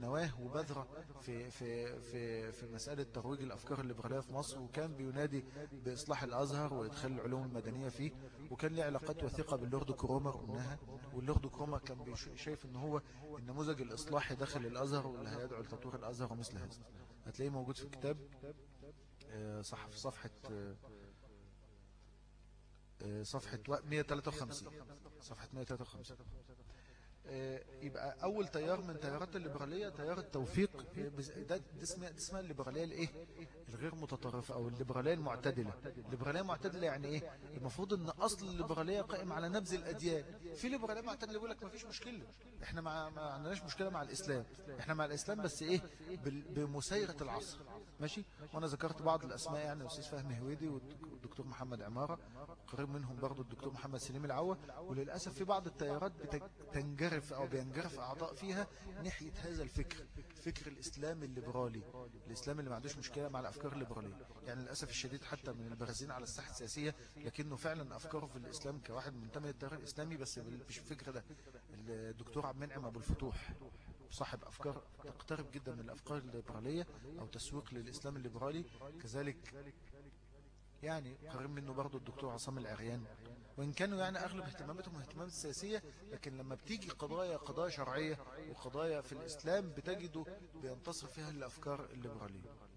نواه وبذرة في في في في مسألة ترويج الأفكار الليبرالية في مصر وكان بينادي بإصلاح الأزهر وإدخال العلوم المدنية فيه وكان له علاقات وثيقة باللورد كرومر قلناها واللورد كرومر كان شايف إن هو النموذج الإصلاحي داخل الأزهر واللي هيدعو لتطوير الأزهر ومثل هذا. هتلاقيه موجود في الكتاب آه، صح في صفحة آه، صفحة 153 صفحة 153 آه، يبقى أول تيار من تيارات الليبرالية تيار التوفيق. ده اسمها اسمها الليبرالية الإيه؟ الغير متطرفة أو الليبرالية المعتدلة. الليبرالية المعتدلة يعني إيه؟ المفروض أن أصل الليبرالية قائم على نبذ الأديان. في ليبرالية معتدلة يقول لك ما فيش مشكلة. إحنا ما, ما عندناش مشكلة مع الإسلام. إحنا مع الإسلام بس إيه؟ بمسيرة العصر. ماشي؟ وأنا ذكرت بعض الأسماء يعني الأستاذ فهمي هويدي والدكتور محمد عمارة قريب منهم برضو الدكتور محمد سليم العوة وللأسف في بعض التيارات بتنجرف أو بينجرف أعضاء فيها ناحية هذا الفكر فكر الإسلام الليبرالي الإسلام اللي ما عندوش مشكلة مع الأفكار الليبرالية. يعني للأسف الشديد حتى من البرازين على الساحة السياسية لكنه فعلا أفكاره في الإسلام كواحد منتمي للتيار الإسلامي بس مش الفكر ده. الدكتور عبد المنعم أبو الفتوح. صاحب أفكار تقترب جدا من الأفكار الليبرالية أو تسويق للإسلام الليبرالي كذلك يعني قريب منه برضو الدكتور عصام العريان. وإن كانوا يعني أغلب اهتماماتهم اهتمامات سياسية لكن لما بتيجي قضايا قضايا شرعية وقضايا في الإسلام بتجدوا بينتصر فيها الأفكار الليبرالية.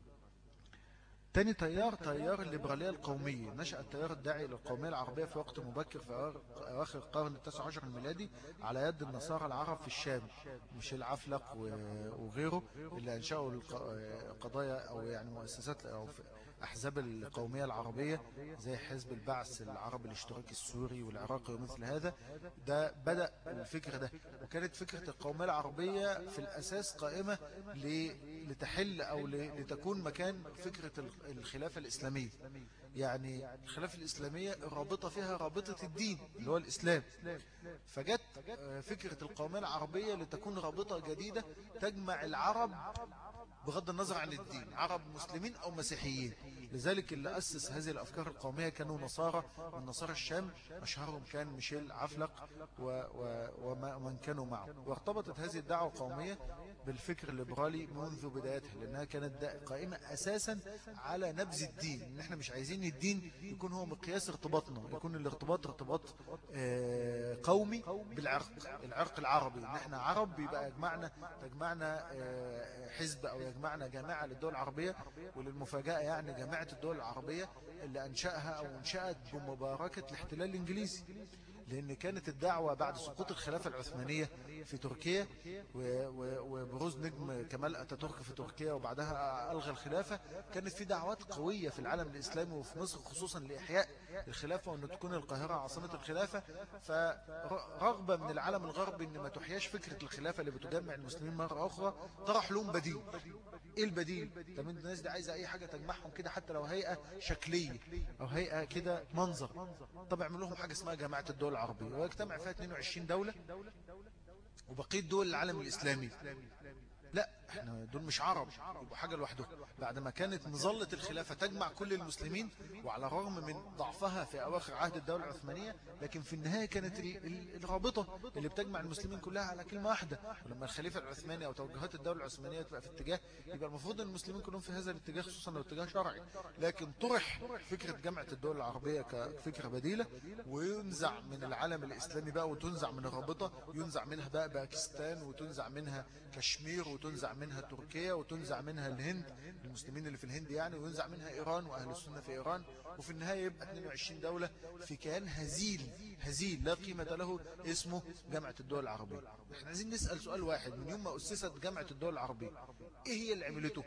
تاني تيار تيار الليبرالية القومية. نشأ التيار الداعي للقومية العربية في وقت مبكر في أواخر القرن التاسع عشر الميلادي على يد النصارى العرب في الشام. مش العفلق وغيره اللي أنشأوا القضايا أو يعني مؤسسات أو أحزاب القومية العربية زي حزب البعث العربي الاشتراكي السوري والعراقي ومثل هذا ده بدأ الفكر ده. وكانت فكرة القومية العربية في الأساس قائمة لتحل أو لتكون مكان فكرة الخلافة الإسلامية. يعني الخلافة الإسلامية رابطة فيها رابطة الدين اللي هو الإسلام. فجت فكرة القومية العربية لتكون رابطة جديدة تجمع العرب بغض النظر عن الدين عرب مسلمين أو مسيحيين. لذلك اللي أسس هذه الأفكار القومية كانوا نصارى من نصارى الشام أشهرهم كان ميشيل عفلق ومن كانوا معه. وارتبطت هذه الدعوة القومية بالفكر الليبرالي منذ بدايتها لأنها كانت قائمة أساسا على نبذ الدين. إن إحنا مش عايزين الدين يكون هو مقياس ارتباطنا يكون الارتباط ارتباط آه، قومي بالعرق العرق العربي. إن إحنا عرب يبقى يجمعنا تجمعنا آه، حزب أو يجمعنا جماعة للدول العربية وللمفاجأة يعني جماعة الدول العربية اللي أنشأها أو انشأت بمباركة الاحتلال الإنجليزي. لأن كانت الدعوة بعد سقوط الخلافة العثمانية في تركيا وبروز نجم كمال أتاتورك في تركيا وبعدها ألغى الخلافة كانت في دعوات قوية في العالم الإسلامي وفي مصر خصوصا لإحياء الخلافة وأن تكون القاهرة عاصمة الخلافة. فرغبة من العالم الغربي أن ما تحياش فكرة الخلافة اللي بتجمع المسلمين مرة أخرى طرح لهم بديل. إيه البديل؟ طب الناس دي عايزة أي حاجة تجمعهم كده حتى لو هيئة شكلية أو هيئة كده منظر. طب اعمل لهم حاجة اسمها جماعة الدول العربية. ويجتمع فيها 22 دولة وبقية دول العالم الإسلامي. لا إحنا دول مش عرب يبقوا حاجة لوحدهم. بعد ما كانت مظلة الخلافة تجمع كل المسلمين وعلى الرغم من ضعفها في أواخر عهد الدولة العثمانية لكن في النهاية كانت الرابطة اللي بتجمع المسلمين كلها على كلمة واحدة. ولما الخليفة العثماني أو توجهات الدولة العثمانية تبقى في اتجاه يبقى المفروض أن المسلمين كلهم في هذا الاتجاه خصوصا لو اتجاه شرعي. لكن طرح فكرة جامعة الدول العربية كفكرة بديلة وينزع من العالم الإسلامي بقى وتنزع من الرابطة ينزع منها بقى باكستان وتنزع منها كشمير وتنزع منها تركيا وتنزع منها الهند المسلمين اللي في الهند يعني وينزع منها إيران وأهل السنة في إيران. وفي النهاية يبقى 22 دولة في كيان هزيل هزيل لا قيمة له اسمه جامعة الدول العربية. إحنا عايزين نسأل سؤال واحد من يوم ما أسست جامعة الدول العربية إيه هي اللي عملته؟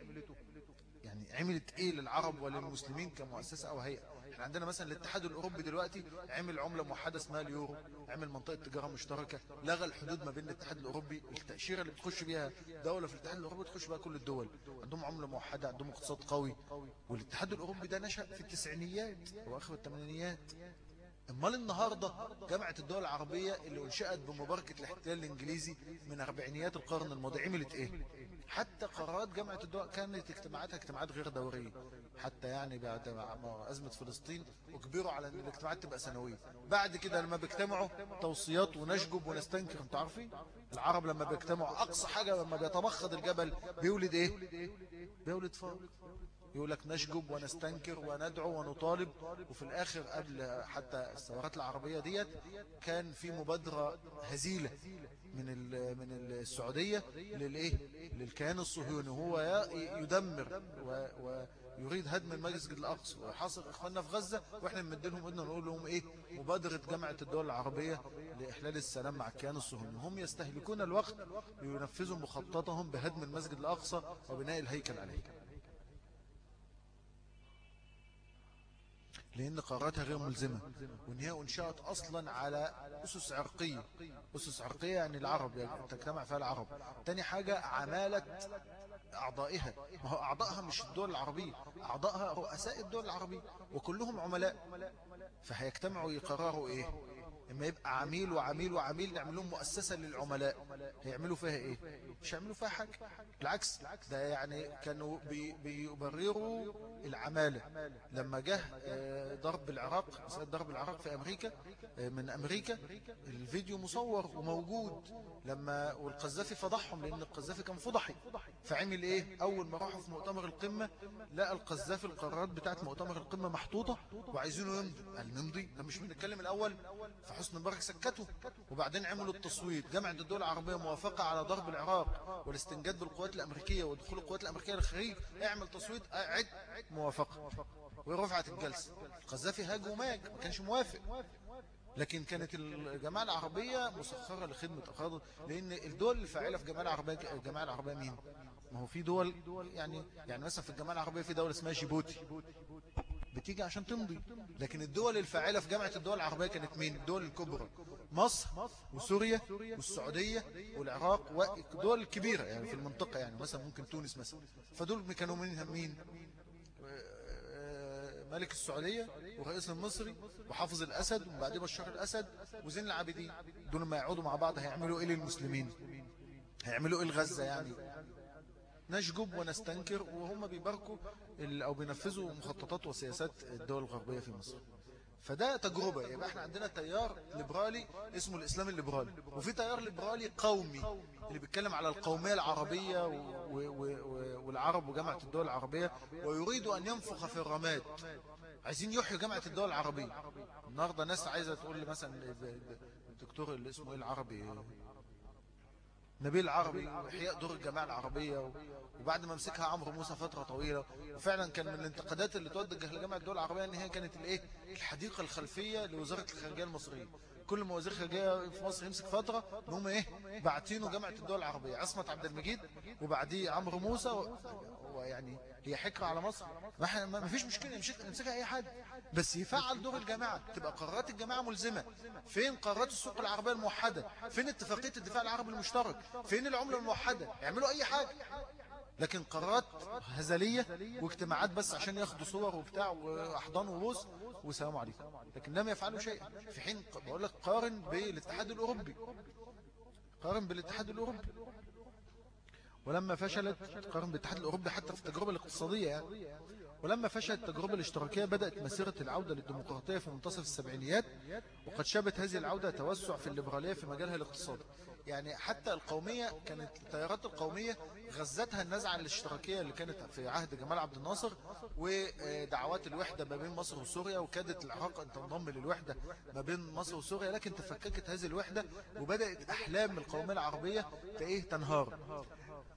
يعني عملت إيه للعرب وللمسلمين كمؤسسة أو هيئة؟ إحنا عندنا مثلا الاتحاد الأوروبي دلوقتي عمل عملة موحدة اسمها اليورو عمل منطقة تجارة مشتركة لغى الحدود ما بين الاتحاد الأوروبي التأشيرة اللي بتخش بيها دولة في الاتحاد الأوروبي تخش بها كل الدول. عندهم عملة موحدة عندهم اقتصاد قوي. والاتحاد الأوروبي ده نشأ في التسعينيات واخر الثمانينيات. أمال النهاردة جامعة الدول العربية اللي أنشأت بمباركة الاحتلال الإنجليزي من أربعينيات القرن الماضي عملت إيه؟ حتى قرارات جامعة الدول كانت اجتماعاتها اجتماعات غير دورية. حتى يعني بعد أزمة فلسطين أجبروا على إن الاجتماعات تبقى سنوية. بعد كده لما بيجتمعوا توصيات ونشجب ونستنكر أنتوا عارفين؟ العرب لما بيجتمعوا أقصى حاجة لما بيتمخض الجبل بيولد إيه؟ بيولد فار يقول لك نشجب ونستنكر وندعو ونطالب. وفي الآخر قبل حتى الثورات العربية ديت كان في مبادرة هزيلة من من السعودية للإيه؟ للكيان الصهيوني. هو يدمر ويريد هدم المسجد الأقصى. ويحاصر إخواننا في غزة وإحنا نمدلهم إنه نقول لهم إيه؟ مبادرة جامعة الدول العربية لإحلال السلام مع الكيان الصهيوني هم يستهلكون الوقت لينفذوا مخططهم بهدم المسجد الأقصى وبناء الهيكل عليه. لأن قراراتها غير ملزمة وإن هي أنشأت أصلا على أسس عرقية. أسس عرقية يعني العرب يعني تجتمع فيها العرب. تاني حاجة عمالة أعضائها. ما هو أعضائها مش الدول العربية. أعضائها رؤساء الدول العربية. وكلهم عملاء. فهيجتمعوا يقرروا إيه؟ اما يبقى عميل وعميل وعميل نعمل لهم مؤسسة للعملاء. هيعملوا فيها إيه؟ مش هيعملوا فيها حاجة. بالعكس ده يعني كانوا بي بيبرروا العمالة. لما جه آه، ضرب العراق مسألة ضرب العراق في أمريكا آه، من أمريكا الفيديو مصور وموجود. لما والقذافي فضحهم لأن القذافي كان فضحي. فعمل إيه؟ أول ما راحوا في مؤتمر القمة لقى القذافي القرارات بتاعت مؤتمر القمة محطوطة وعايزينه يمضي. قال نمضي. ده مش بنتكلم الأول. فحسن مبارك سكته وبعدين عملوا التصويت. جامعة الدول العربية موافقة على ضرب العراق والاستنجاد بالقوات الأمريكية ودخول القوات الأمريكية للخليج. اعمل تصويت عد موافقة. ورفعت الجلسة. القذافي هاج وماج ما كانش موافق. لكن كانت الجماعة العربية مسخرة لخدمة أخاضر لأن الدول الفاعلة في الجماعة العربية الجماعة العربية مين؟ ما هو في دول يعني يعني مثلا في الجماعة العربية في دولة اسمها جيبوتي. بتيجي عشان تمضي. لكن الدول الفاعلة في جامعة الدول العربية كانت مين؟ الدول الكبرى. مصر وسوريا والسعودية والعراق والدول الكبيرة يعني في المنطقة يعني مثلا ممكن تونس مثلا. فدول كانوا منهم مين؟ ملك السعودية ورئيس المصري وحافظ الأسد وبعدين بشار الأسد وزين العابدين. دول ما يقعدوا مع بعض هيعملوا إيه للمسلمين؟ هيعملوا إيه لغزة يعني؟ نشجب ونستنكر وهم بيباركوا أو بينفذوا مخططات وسياسات الدول الغربية في مصر. فده تجربة. يبقى إحنا عندنا تيار ليبرالي اسمه الإسلام الليبرالي. وفي تيار ليبرالي قومي اللي بيتكلم على القومية العربية والعرب وجامعة الدول العربية. ويريد أن ينفخ في الرماد. عايزين يحيوا جامعة الدول العربية. النهاردة ناس عايزة تقول مثلا الدكتور اللي اسمه إيه العربي؟ نبيل العربي إحياء دور الجماعة العربية وبعد ما مسكها عمرو موسى فترة طويلة. وفعلا كان من الانتقادات اللي توجه لجامعة الدول العربية إن هي كانت الإيه؟ الحديقة الخلفية لوزارة الخارجية المصرية. كل ما وزير خارجية في مصر يمسك فترة نقوم إيه بعتينه جامعة الدول العربية. عصمت عبد المجيد وبعديه عمرو موسى ويعني هي حكرة على مصر. ما فيش مشكلة يمسكها أي حد. بس يفعل دور الجماعة. تبقى قرارات الجماعة ملزمة. فين قرارات السوق العربية الموحدة؟ فين اتفاقية الدفاع العربي المشترك؟ فين العملة الموحدة؟ يعملوا أي حاجة. لكن قرارات هزلية واجتماعات بس عشان ياخدوا صور وبتاع وأحضان وبوس والسلام عليكم. لكن لم يفعلوا شيء. في حين بقول لك قارن بالاتحاد الأوروبي. قارن بالاتحاد الأوروبي. ولما فشلت قارن بالاتحاد الأوروبي حتى في التجربة الاقتصادية يعني. ولما فشلت التجربة الاشتراكية بدأت مسيرة العودة للديمقراطية في منتصف السبعينيات وقد شابت هذه العودة توسع في الليبرالية في مجالها الاقتصادي. يعني حتى القومية كانت التيارات القومية غزتها النزعة الاشتراكية اللي كانت في عهد جمال عبد الناصر ودعوات الوحدة ما بين مصر وسوريا وكادت العراق أن تنضم للوحدة ما بين مصر وسوريا لكن تفككت هذه الوحدة وبدأت أحلام القومية العربية تنهار.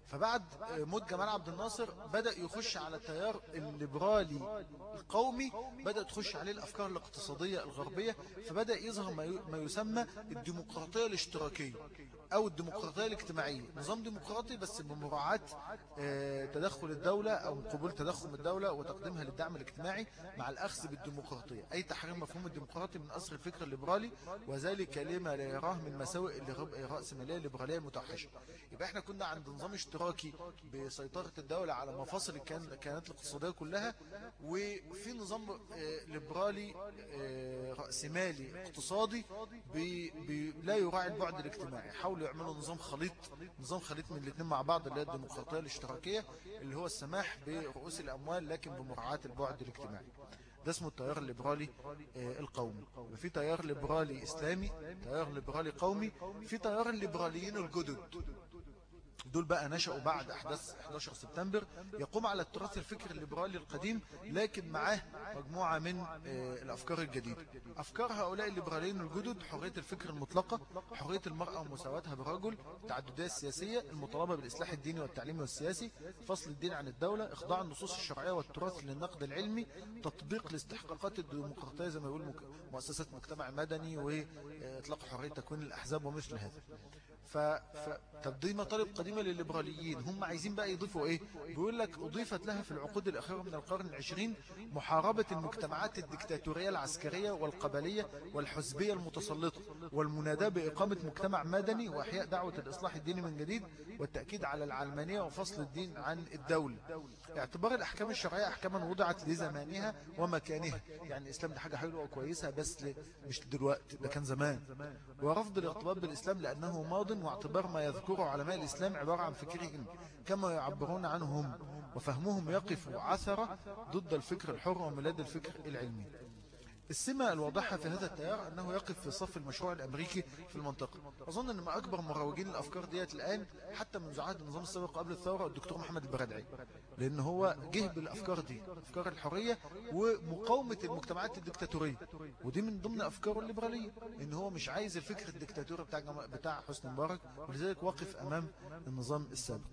فبعد موت جمال عبد الناصر بدأ يخش على التيار الليبرالي القومي بدأ تخش عليه الأفكار الاقتصادية الغربية فبدأ يظهر ما يسمى الديمقراطية الاشتراكية. أو الديمقراطية الاجتماعية. نظام ديمقراطي بس بمراعاة آه، تدخل الدولة أو قبول تدخل الدولة وتقديمها للدعم الاجتماعي مع الأخذ بالديمقراطية. أي تحريم مفهوم الديمقراطي من أصل الفكر الليبرالي وذلك لما لا يراه من مساوئ الرأسمالية الليبرالية المتوحشة يبقى إحنا كنا عند نظام اشتراكي بسيطرة الدولة على مفاصل الكيانات الاقتصادية كلها وفي نظام آه، ليبرالي آه، رأسمالي اقتصادي لا يراعي البعد الاجتماعي. حاولوا يعملوا نظام خليط نظام خليط من الاثنين مع بعض اللي هي الديمقراطية الاشتراكية اللي هو السماح برؤوس الأموال لكن بمراعاة البعد الاجتماعي. ده اسمه التيار الليبرالي آه، القومي. في تيار ليبرالي إسلامي تيار ليبرالي قومي في تيار الليبراليين الجدد. دول بقى نشأوا بعد أحداث 11 سبتمبر يقوم على التراث الفكري الليبرالي القديم لكن معاه مجموعة من آه، الأفكار الجديدة. أفكار هؤلاء الليبراليين الجدد حرية الفكر المطلقة حرية المرأة ومساواتها بالرجل التعددية السياسية المطالبة بالإصلاح الديني والتعليمي والسياسي فصل الدين عن الدولة إخضاع النصوص الشرعية والتراث للنقد العلمي تطبيق الاستحقاقات الديمقراطية زي ما يقول مؤسسات مجتمع مدني وإطلاق حرية تكوين الأحزاب ومثل هذا. طب دي مطالب قديمة للليبراليين. هم عايزين بقى يضيفوا إيه؟ بيقول لك أضيفت لها في العقود الأخيرة من القرن العشرين محاربة المجتمعات الدكتاتورية العسكرية والقبلية والحزبية المتسلطة والمناداة بإقامة مجتمع مدني وإحياء دعوة الإصلاح الديني من جديد والتأكيد على العلمانية وفصل الدين عن الدولة. اعتبار الأحكام الشرعية أحكاما وضعت لزمانها ومكانها. يعني الإسلام ده حاجة حلوة وكويسة بس مش دلوقتي ده كان زمان. ورفض الارتباط بالإسلام لأنه ماض واعتبار ما يذكره علماء الإسلام عبارة عن فكرهم كما يعبرون عنهم وفهمهم يقف عثرة ضد الفكر الحر وميلاد الفكر العلمي. السمة الواضحة في هذا التيار أنه يقف في صف المشروع الأمريكي في المنطقة. أظن أن ما أكبر مروجين الأفكار ديت الآن حتى من عهد النظام السابق قبل الثورة الدكتور محمد البردعي لأن هو جه بالأفكار دي أفكار الحرية ومقاومة المجتمعات الدكتاتورية. ودي من ضمن أفكاره الليبرالية إن هو مش عايز الفكر الدكتاتوري بتاع, بتاع حسن مبارك ولذلك واقف أمام النظام السابق.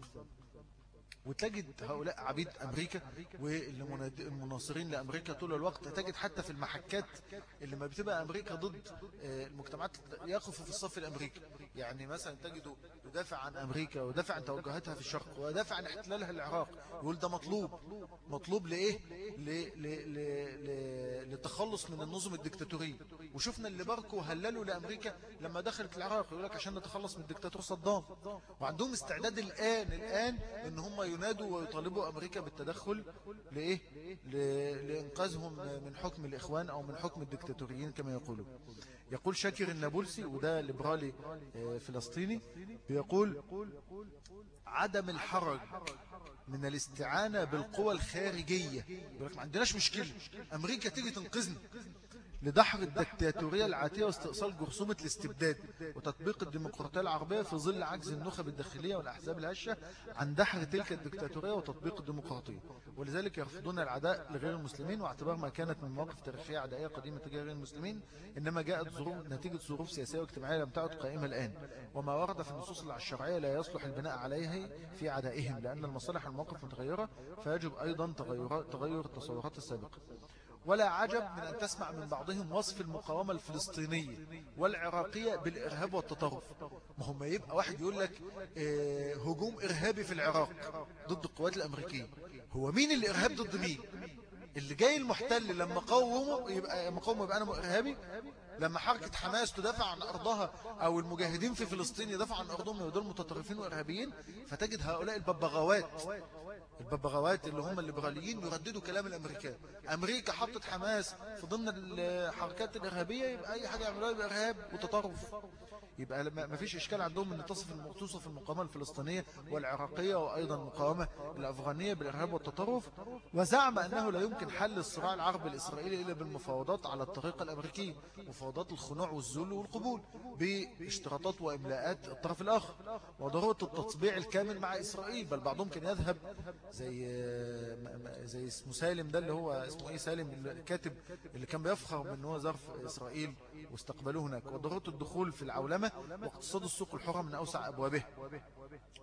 وتجد هؤلاء عبيد أمريكا والمناصرين لأمريكا طول الوقت تجد حتى في المحكات اللي ما بتبقى أمريكا ضد آه، المجتمعات يقفوا في الصف الأمريكي. يعني مثلا تجده يدافع عن أمريكا ويدافع عن توجهاتها في الشرق ويدافع عن احتلالها العراق يقول ده مطلوب. مطلوب لإيه؟ للتخلص من النظم الدكتاتورية. وشفنا اللي باركوا وهللوا لأمريكا لما دخلت العراق. يقول لك عشان نتخلص من الدكتاتور صدام. وعندهم استعداد الآن الآن إن هم ينادوا ويطالبوا أمريكا بالتدخل لإيه؟ لإنقاذهم من حكم الإخوان أو من حكم الدكتاتوريين كما يقولون. يقول شاكر النابلسي وده ليبرالي آه، فلسطيني بيقول عدم الحرج من الاستعانة بالقوى الخارجية. ما عندناش مشكلة. أمريكا تيجي تنقذنا. لدحر الدكتاتورية العاتية واستئصال جرثومة الاستبداد وتطبيق الديمقراطية العربية في ظل عجز النخب الداخلية والأحزاب الهشة عن دحر تلك الدكتاتورية وتطبيق الديمقراطية. ولذلك يرفضون العداء لغير المسلمين واعتبار ما كانت من مواقف تاريخية عدائية قديمة تجاه غير المسلمين إنما جاءت ظروف نتيجة ظروف سياسية واجتماعية لم تعد قائمة الآن. وما ورد في النصوص الشرعية لا يصلح البناء عليه في عدائهم لأن المصالح والمواقف متغيرة فيجب أيضا تغير التصورات السابقة. ولا عجب من أن تسمع من بعضهم وصف المقاومة الفلسطينية والعراقية بالإرهاب والتطرف. ما هم يبقى واحد يقول لك آه هجوم إرهابي في العراق ضد القوات الأمريكية. هو مين اللي إرهاب ضد مين؟ اللي جاي المحتل لما قومه يبقى مقاومه يبقى أنا إرهابي؟ لما حركة حماس تدافع عن أرضها أو المجاهدين في فلسطين يدافع عن أرضهم ودول متطرفين وإرهابيين فتجد هؤلاء الببغاوات. الببغاوات اللي هم الليبراليين يرددوا كلام الأمريكان. أمريكا حطت حماس في ضمن الحركات الإرهابية يبقى أي حاجة يعملوها يبقى إرهاب وتطرف. يبقى ما فيش إشكال عندهم أن تصف توصف المقاومة الفلسطينية والعراقية وأيضا المقاومة الأفغانية بالإرهاب والتطرف. وزعم أنه لا يمكن حل الصراع العربي الإسرائيلي إلا بالمفاوضات على الطريقة الأمريكية مفاوضات الخنوع والذل والقبول باشتراطات وإملاءات الطرف الآخر وضرورة التطبيع الكامل مع إسرائيل. بل بعضهم كان يذهب زي زي اسمه سالم ده اللي هو اسمه إيه؟ سالم الكاتب اللي كان بيفخر من هو ظرف إسرائيل واستقبلوه هناك. وضرورة الدخول في العولمة واقتصاد السوق الحرة من أوسع أبوابه.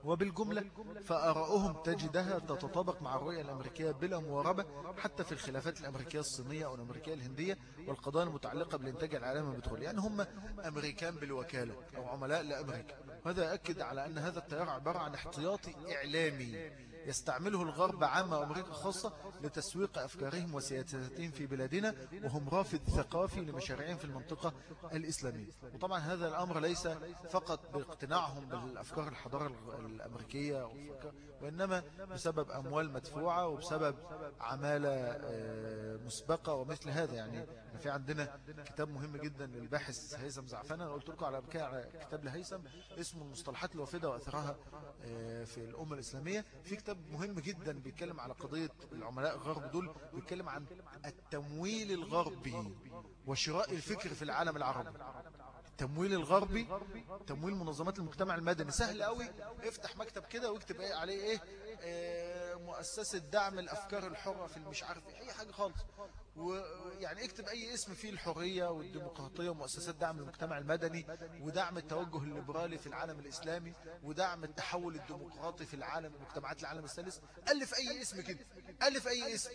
وبالجملة فأراؤهم تجدها تتطابق مع الرؤية الأمريكية بلا مواربة حتى في الخلافات الأمريكية الصينية أو الأمريكية الهندية والقضايا المتعلقة بالإنتاج العالمي البترولي يعني هم أمريكان بالوكالة أو عملاء لأمريكا. وهذا أكد على أن هذا التيار عبارة عن احتياطي إعلامي. يستعمله الغرب عامة وأمريكا خاصة لتسويق أفكارهم وسياساتهم في بلادنا وهم رافض ثقافي لمشاريعهم في المنطقة الإسلامية. وطبعا هذا الأمر ليس فقط باقتناعهم بالأفكار الحضارة الأمريكية وإنما بسبب أموال مدفوعة وبسبب عمالة آه، مسبقة ومثل هذا. يعني في عندنا كتاب مهم جدا للباحث هيثم زعفان أنا قلت لكم على كتاب لهيثم اسمه المصطلحات الوافدة وأثرها آه، في الأمة الإسلامية. في كتاب مهم جدا بيتكلم على قضية العملاء الغرب دول بيتكلم عن التمويل الغربي وشراء الفكر في العالم العربي. التمويل الغربي تمويل منظمات المجتمع المدني. سهل قوي. افتح مكتب كده واكتب إيه عليه إيه, إيه مؤسسة دعم الأفكار الحرة في المش عارف أي حاجة خالص. ويعني اكتب أي اسم فيه الحرية والديمقراطية ومؤسسات دعم المجتمع المدني ودعم التوجه الليبرالي في العالم الإسلامي ودعم التحول الديمقراطي في العالم مجتمعات العالم الثالث. ألف أي اسم كده ألف أي اسم.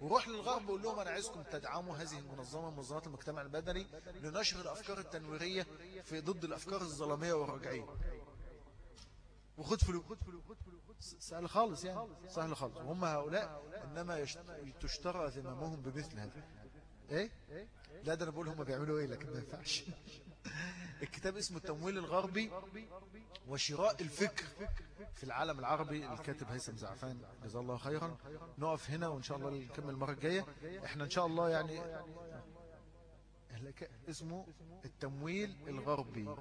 وروح للغرب وقول لهم أنا عايزكم تدعموا هذه المنظمة منظمات المجتمع المدني لنشر الأفكار التنويرية في ضد الأفكار الظلامية والرجعية. وخد فلوس سهل خالص يعني. سهل خالص وهم هؤلاء إنما تشترى ذممهم بمثل هذا. إيه؟ لا ده أنا بقول هم بيعملوا إيه لكن ما ينفعش. الكتاب اسمه التمويل الغربي وشراء الفكر في العالم العربي الكاتب هيثم زعفان جزاه الله خيرا. نقف هنا وإن شاء الله نكمل المرة الجاية. إحنا إن شاء الله يعني اسمه التمويل الغربي.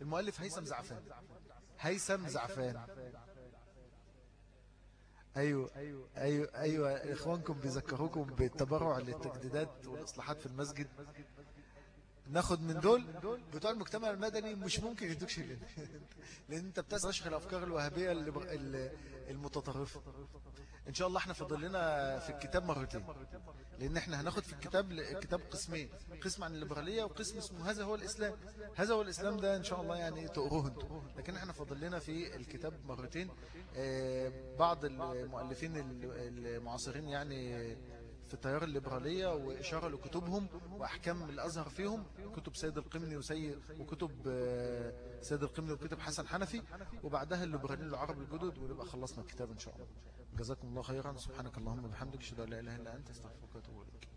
المؤلف هيثم زعفان هيثم زعفان أيوة أيوة أيوة. إخوانكم بيذكروكم بالتبرع للتجديدات والإصلاحات في المسجد. ناخد من دول بتوع المجتمع المدني مش ممكن يدوك شيء لأن <laughs> أنت بتسرش الأفكار الوهابية المتطرفة. إن شاء الله إحنا فاضل لنا في الكتاب مرتين. لأن إحنا هناخد في الكتاب الكتاب قسمين. قسم عن الليبرالية وقسم اسمه هذا هو الإسلام. هذا هو الإسلام ده إن شاء الله يعني تقروه أنتم لكن إحنا فاضل لنا في الكتاب مرتين. آه، بعض المؤلفين المعاصرين يعني في التيار الليبرالية وإشارة لكتبهم وأحكام الأزهر فيهم كتب سيد القمني وسيد وكتب آه، سيد القمني وكتب حسن حنفي وبعدها الليبراليين العرب الجدد ونبقى خلصنا الكتاب إن شاء الله. جزاكم الله خيرا. سبحانك اللهم وبحمدك أشهد أن لا إله إلا أنت أستغفرك وأتوب إليك.